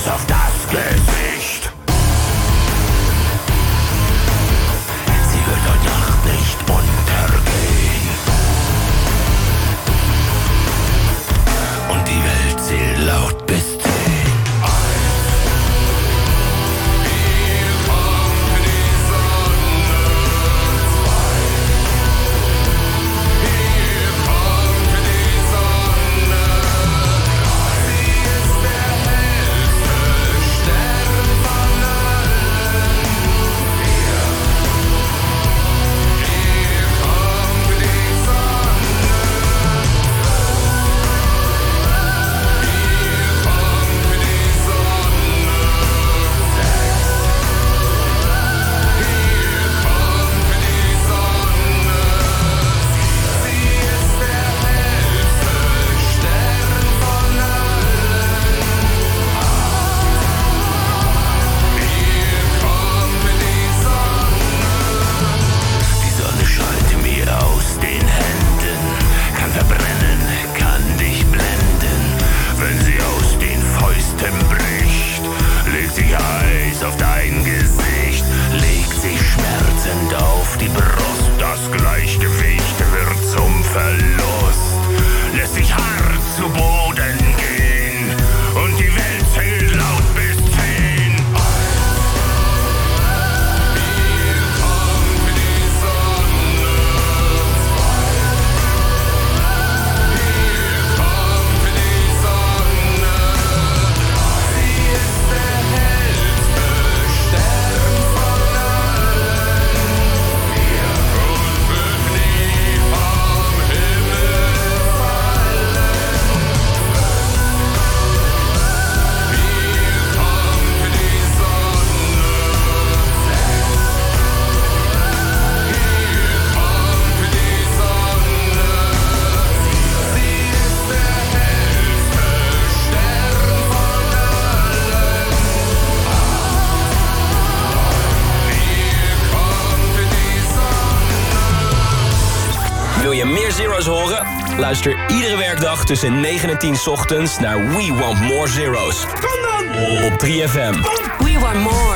piece of time. tussen 9 en 10 ochtends naar We Want More Zeros. Kom dan! Op 3FM. We Want More.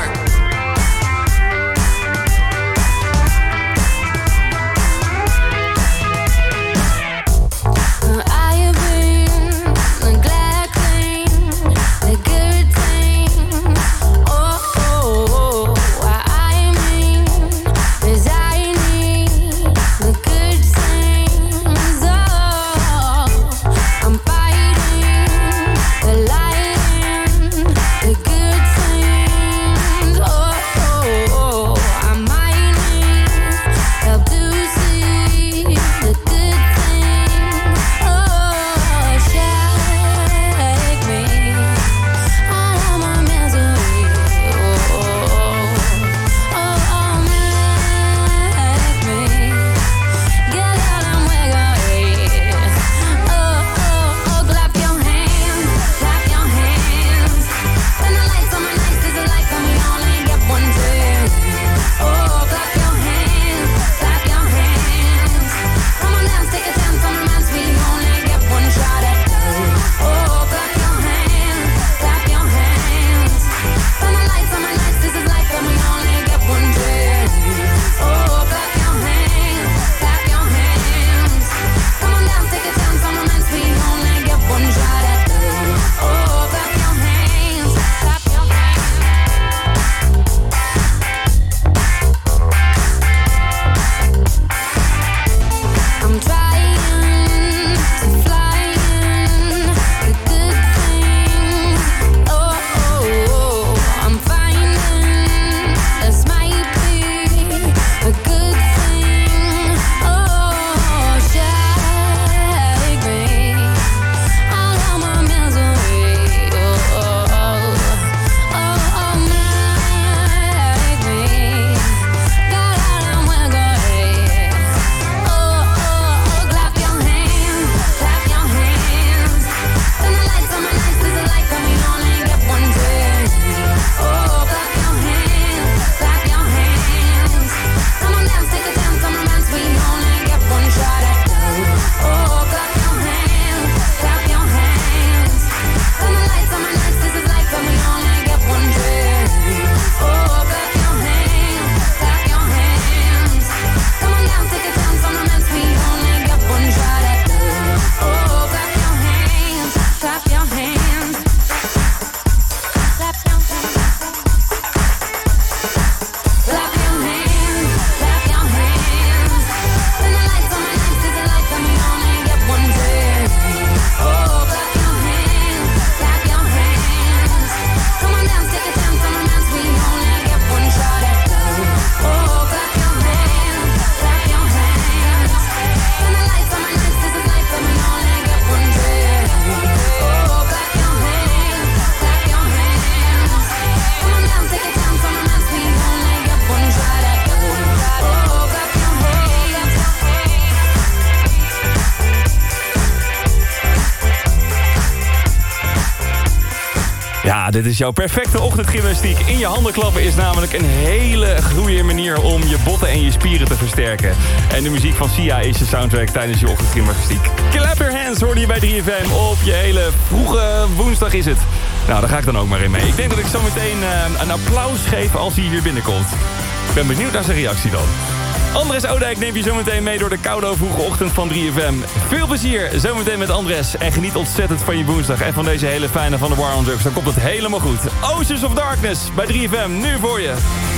Dit is jouw perfecte ochtendgymnastiek. In je handen klappen is namelijk een hele goede manier om je botten en je spieren te versterken. En de muziek van Sia is je soundtrack tijdens je ochtendgymnastiek. Clap your hands hoor je bij 3FM op je hele vroege woensdag is het. Nou, daar ga ik dan ook maar in mee. Ik denk dat ik zo meteen eh, een applaus geef als hij hier binnenkomt. Ik ben benieuwd naar zijn reactie dan. Andres Oudijk neemt je zometeen mee door de koude vroege ochtend van 3FM. Veel plezier zometeen met Andres. En geniet ontzettend van je woensdag en van deze hele fijne van de War. Dan komt het helemaal goed. Oceans of Darkness bij 3FM, nu voor je.